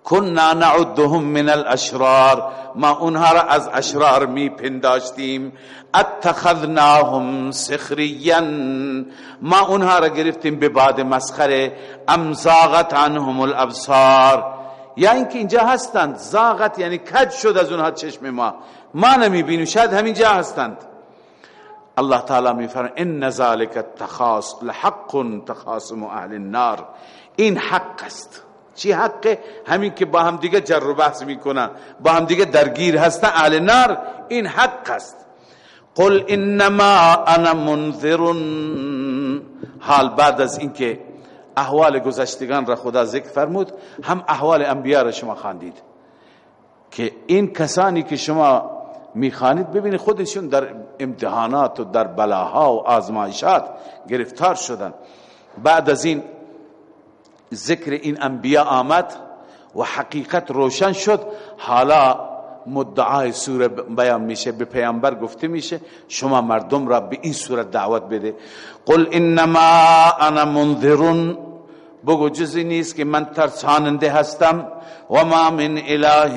كنا نعدهم من الاشرار ما اونها را از اشرار می پنداشتیم. اتخذناهم سخریا ما اونها را گرفتیم به بعد مسخره. امزاغت عنهم الابصار یا اینکه اینجا هستند زاغت یعنی کج شد از اونها چشم ما. ما نمی‌بینیم شاید همینجا هستند. الله تعالی میفرماید ان ذلك التخاص لحق تخاصم اهل النار. این حق است. چی حقه؟ همین که با هم دیگه جر و بحث می‌کنن. با هم دیگه درگیر هستن اهل نار. این حق است. قل انما انا منذر. حال بعد از اینکه احوال گذشتگان را خدا ذکر فرمود هم احوال انبیا را شما خواندید. که این کسانی که شما می‌خوانید ببینید خودشون در امتحانات و در بلاها و آزمایشات گرفتار شدن. بعد از این ذکر این انبیا آمد و حقیقت روشن شد. حالا مدعای سوره بیان میشه به پیامبر گفته میشه شما مردم را به این صورت دعوت بده. قل انما انا منذر بگو جزی نیست که من ترساننده هستم. و ما من اله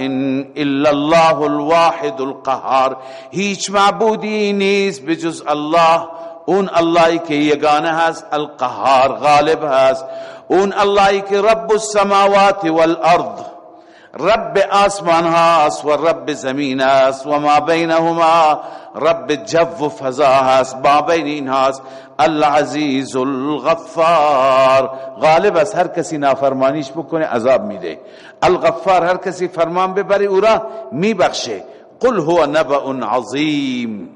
الا الله الواحد القهار. هیچ معبودی نیست بجز الله. اون اللهی که یگانه هست القهار غالب هست. اون اللهی که رب السماوات والارض رب آسمان هاست و رب زمین است و ما بینهما رب جو و فضا هست با بین این هاست. العزیز الغفار. غالب است هر کسی نافرمانیش بکنه عذاب میده. الغفار هر کسی فرمان ببری او را میبخشه. قل هو نبأ عظیم.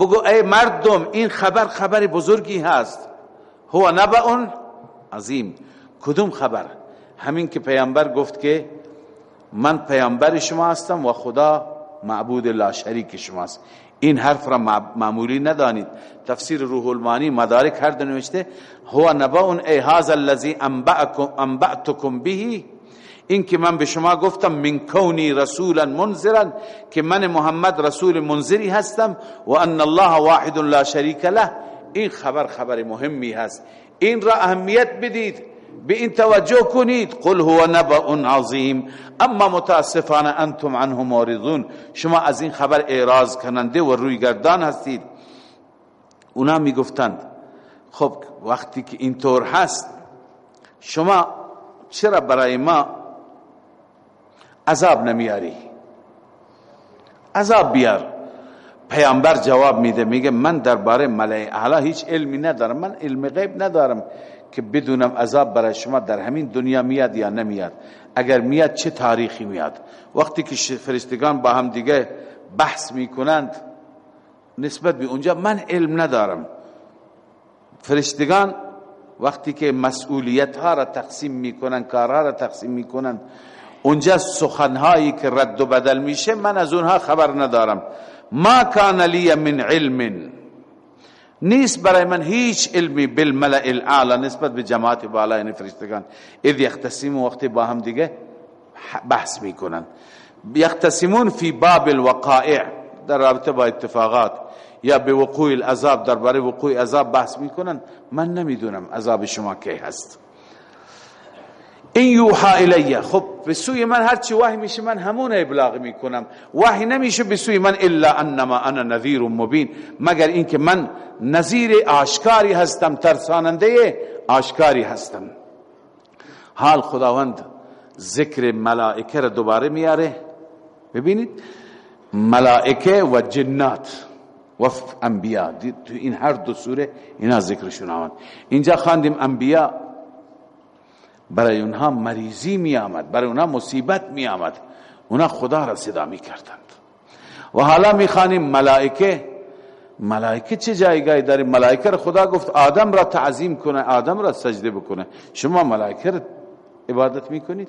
بگو ای مردم این خبر خبر بزرگی هست. هو نبأ عظیم. کدوم خبر؟ همین که پیامبر گفت که من پیامبر شما هستم و خدا معبود لا شریک شماست این حرف را معمولی ندانید. تفسیر روح المانی مدارک هر نوشته هو نبأ ای هذا الذی انبأتکم به. این که من به شما گفتم من کونی رسولا منذرا که من محمد رسول منذری هستم و ان الله واحد لا شریک له. این خبر خبر مهمی هست. این را اهمیت بدید. به این توجه کنید. قل هو نبأ عظیم. اما متاسفانه انتم عنه معرضون شما از این خبر اعراض کننده و روی گردان هستید. اونا می‌گفتند خب وقتی که اینطور هست شما چرا برای ما عذاب نمیاری؟ عذاب بیار. پیامبر جواب میده میگه من درباره ملائکه اعلی هیچ علمی ندارم من علم غیب ندارم که بدونم عذاب برای شما در همین دنیا میاد یا نمیاد. اگر میاد چه تاریخی میاد؟ وقتی که فرشتگان با هم دیگه بحث می‌کنند نسبت به اونجا من علم ندارم. فرشتگان وقتی که مسئولیت ها را تقسیم می‌کنن کارها را تقسیم می‌کنن اونجا سخنهایی که رد و بدل میشه من از اونها خبر ندارم. ما کان لی من علم. نیست برای من هیچ علمی بالملع الأعلى نسبت به جماعت بالا یعنی فرشتگان. اذ یختصیم وقتی با هم دیگه بحث میکنن. یختصمون فی باب الوقائع در رابطه با اتفاقات. یا به وقوع العذاب درباره وقوع عذاب بحث میکنن. من نمیدونم عذاب شما کی هست. این یوحا الیه. خب به سوی من هر چی وحی میشه من همون ابلاغ می‌کنم. وحی نمیشه به سوی من الا انما انا نذیر مبین. مگر اینکه من نذیر آشکاری هستم ترساننده آشکاری هستم. حال خداوند ذکر ملائکه را دوباره میاره. ببینید ملائکه و جنات و انبیا تو این هر دو سوره اینا ذکرشون آمد. اینجا خواندیم انبیا برای اونها مریضی می آمد برای اونها مصیبت می آمد اونها خدا را صدا می کردند و حالا می خانیم ملائکه. ملائکه چه جایگاهی داره ملائکه را خدا گفت آدم را تعظیم کنه آدم را سجده بکنه. شما ملائکه را عبادت می کنید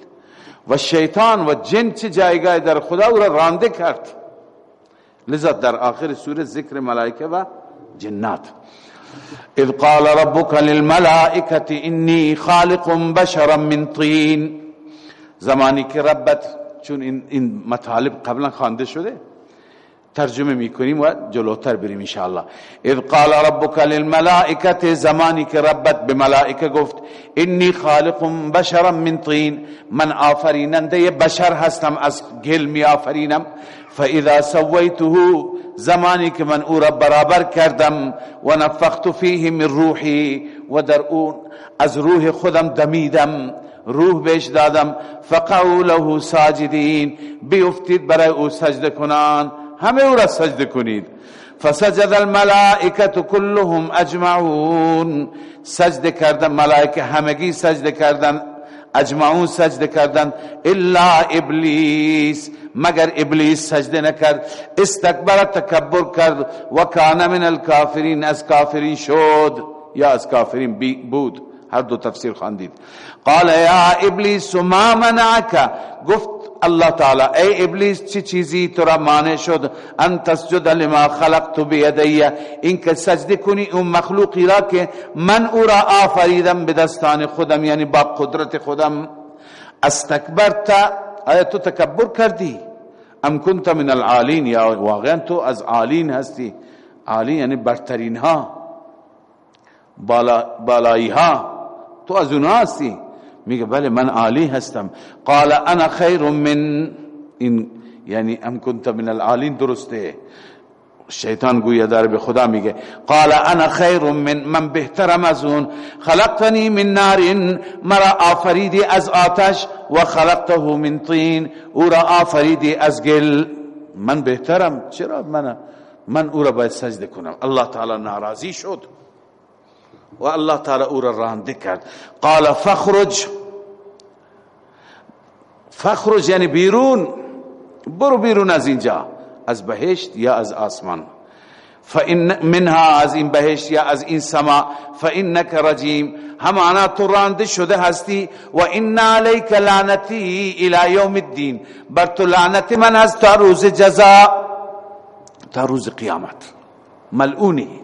و شیطان و جن چه جایگاهی داره؟ خدا او را رانده کرد. لذا در آخر سوره ذکر ملائکه و جنات. اذ قال ربك للملائكة اني خالق بشرا من طين. زمانی که ربت چون این, این مطالب قبلا خوانده شده ترجمه می‌کنیم و جلوتر بریم انشاءالله. اذ قال ربك للملائكة زمانی که ربت به ملائکه گفت انی خالق بشرا من طین. من آفریننده بشر هستم از گل می آفرینم فاذا سويته زمانی که من او را برابر کردم و نفخت فیه من روحی و در اون از روح خودم دمیدم روح بهش دادم فقعوا له ساجدین بیفتید برای او سجده کنان. همه او را سجده کنید. فسجد الملائکه كلهم اجمعون. سجده کردن ملائکه همگی سجده کردن. اجمعون سجده کردن. الا ابلیس مگر ابلیس سجده نکرد. استکبر تکبر کرد. و کان من الكافرین از کافرین شد. یا از کافرین بود. هر دو تفسیر خواندید. قال یا ابلیس ما منعک؟ گفت الله تعالی ای ابلیس چی چیزی تو را مانع شد؟ ان تسجد لما خلقت بیدی این که سجده کنی اون مخلوقی را که من او را آفریدم به دستان خودم یعنی با قدرت خودم. استکبرت آیا تو تکبر کردی؟ ام کنت من العالین یا واقعا تو از عالین هستی. عالین یعنی برترین ها بالا بالایی ها. تو از اونها هستی. میگه بله من عالی هستم. قال انا خیر من این یعنی ام کنت من العالین درسته. شیطان گویا داره به خدا میگه. قال انا خیر من من بهترم از اون. خلقتنی من نار مرا آفریدی از آتش و خلقته من طین. او را آفریدی از گل. من بهترم. چرا من من او را باید سجده کنم. الله تعالی ناراضی شد. و الله تعالی او را رانده کرد. قال فخرج. فخرج یعنی بیرون. برو بیرون از اینجا. از بهشت یا از آسمان؟ فإن منها. از این بهشت یا از این سما؟ فإنك رجیم. همانا تو رانده شده هستی. و ان علیک لعنتی الى یوم الدین. بر تو لعنت من از تا روز جزا. تا روز قیامت. ملعونی.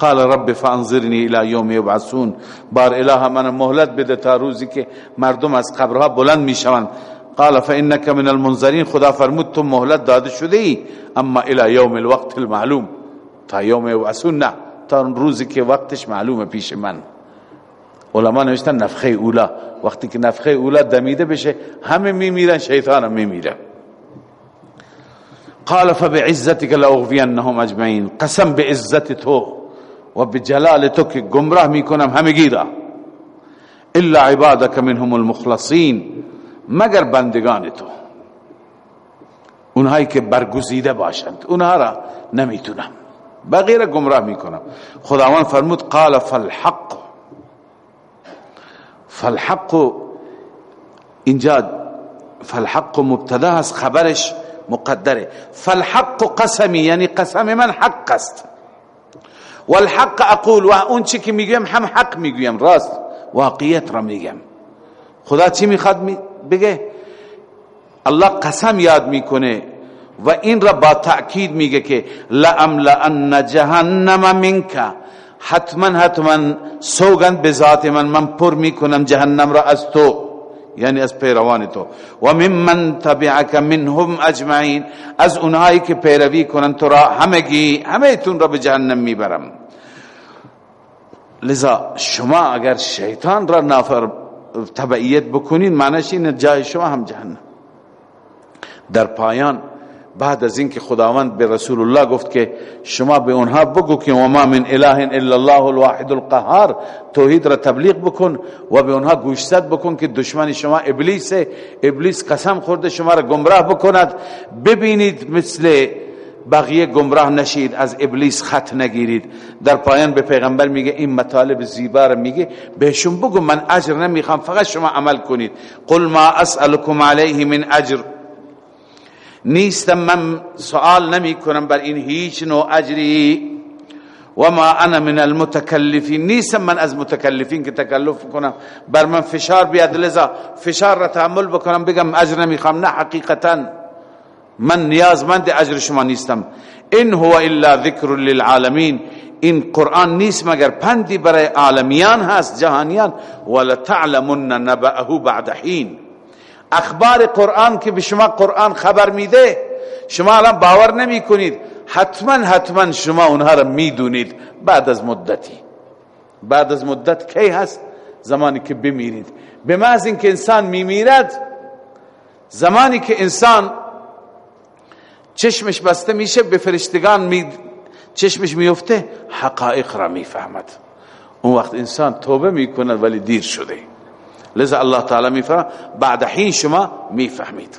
قال رب فانظرنی الى یوم یبعثون. بار اله من مهلت بده تا روزی که مردم از قبرها بلند می‌شوند. قال فانك من المنظرین خدا فرمود تو مهلت داده شده ای اما الى یوم الوقت المعلوم. تا یوم یبعثون نه تا روزی که وقتش معلومه پیش من. علما نوشتن نفخه اولا. وقتی که نفخه اولا دمیده بشه همه میمیرن شیطان هم میمیره. قال فبعزتك لاغوینهم اجمعین. قسم به عزت تو. و به جلال تو که گمراه میکنم همگی را. الا عبادك منهم المخلصین مگر بندگان تو. اونهایی که برگزیده باشند اونها را نمیتونم. بغیر گمراه میکنم. خداوند فرمود قال فالحق. فالحق اینجا فالحق مبتدا است خبرش مقدره. فالحق قسمی یعنی قسم من حق است. والحق اقول و اون چی که میگم هم حق می‌گویم راست. واقعیت را میگم. خدا چی می‌خواد بگه؟ الله قسم یاد می‌کنه و این را با تأکید میگه که لأملأن جهنم منک. حتما حتما سوگند به ذات من من پر می‌کنم جهنم را از تو یعنی از پیروان تو. و ممن تبعک منهم اجمعین. از اونهایی که پیروی کنن تو را همگی همه تون را به جهنم می‌برم. لذا شما اگر شیطان را نافر تبعیت بکنین معنیش این جای شما هم جهنم. در پایان بعد از اینکه خداوند به رسول الله گفت که شما به اونها بگو که وما من اله الا الله الواحد القهار توحید را تبلیغ بکن و به اونها گوشزد بکن که دشمن شما ابلیس ابلیس قسم خورده شما را گمراه بکند. ببینید مثل بقیه گمراه نشید از ابلیس خط نگیرید. در پایان به پیغمبر میگه این مطالب زیبا را میگه. بهشون بگو من اجر نمی‌خوام فقط شما عمل کنید. قل ما اسألكم علیه من اجر. نیستم من سوال نمی کنم بر این هیچ نوع اجری. و ما انا من المتکلفین. نیستم من از متکلفین که تکلف کنم. بر من فشار بیاد لذا فشار را تحمل بکنم بگم اجر نمی‌خوام. نه حقیقتا من نیازمند اجر شما نیستم. این هو الا ذکر للعالمین. این قرآن نیست مگر پندی برای عالمیان هست جهانیان؟ ولتعلمن نبأه بعد حین. اخبار قرآن که به شما قرآن خبر میده شما الان باور نمی کنید حتما حتما شما اونها را می‌دونید. بعد از مدتی. بعد از مدت کی هست؟ زمانی که بمیرید. به محض اینکه انسان میمیرد زمانی که انسان چشمش بسته میشه به فرشتگان می چشمش میفته حقایق را می‌فهمد. اون وقت انسان توبه می‌کند ولی دیر شده. لذا الله تعالی میفرما بعد حین شما می‌فهمید.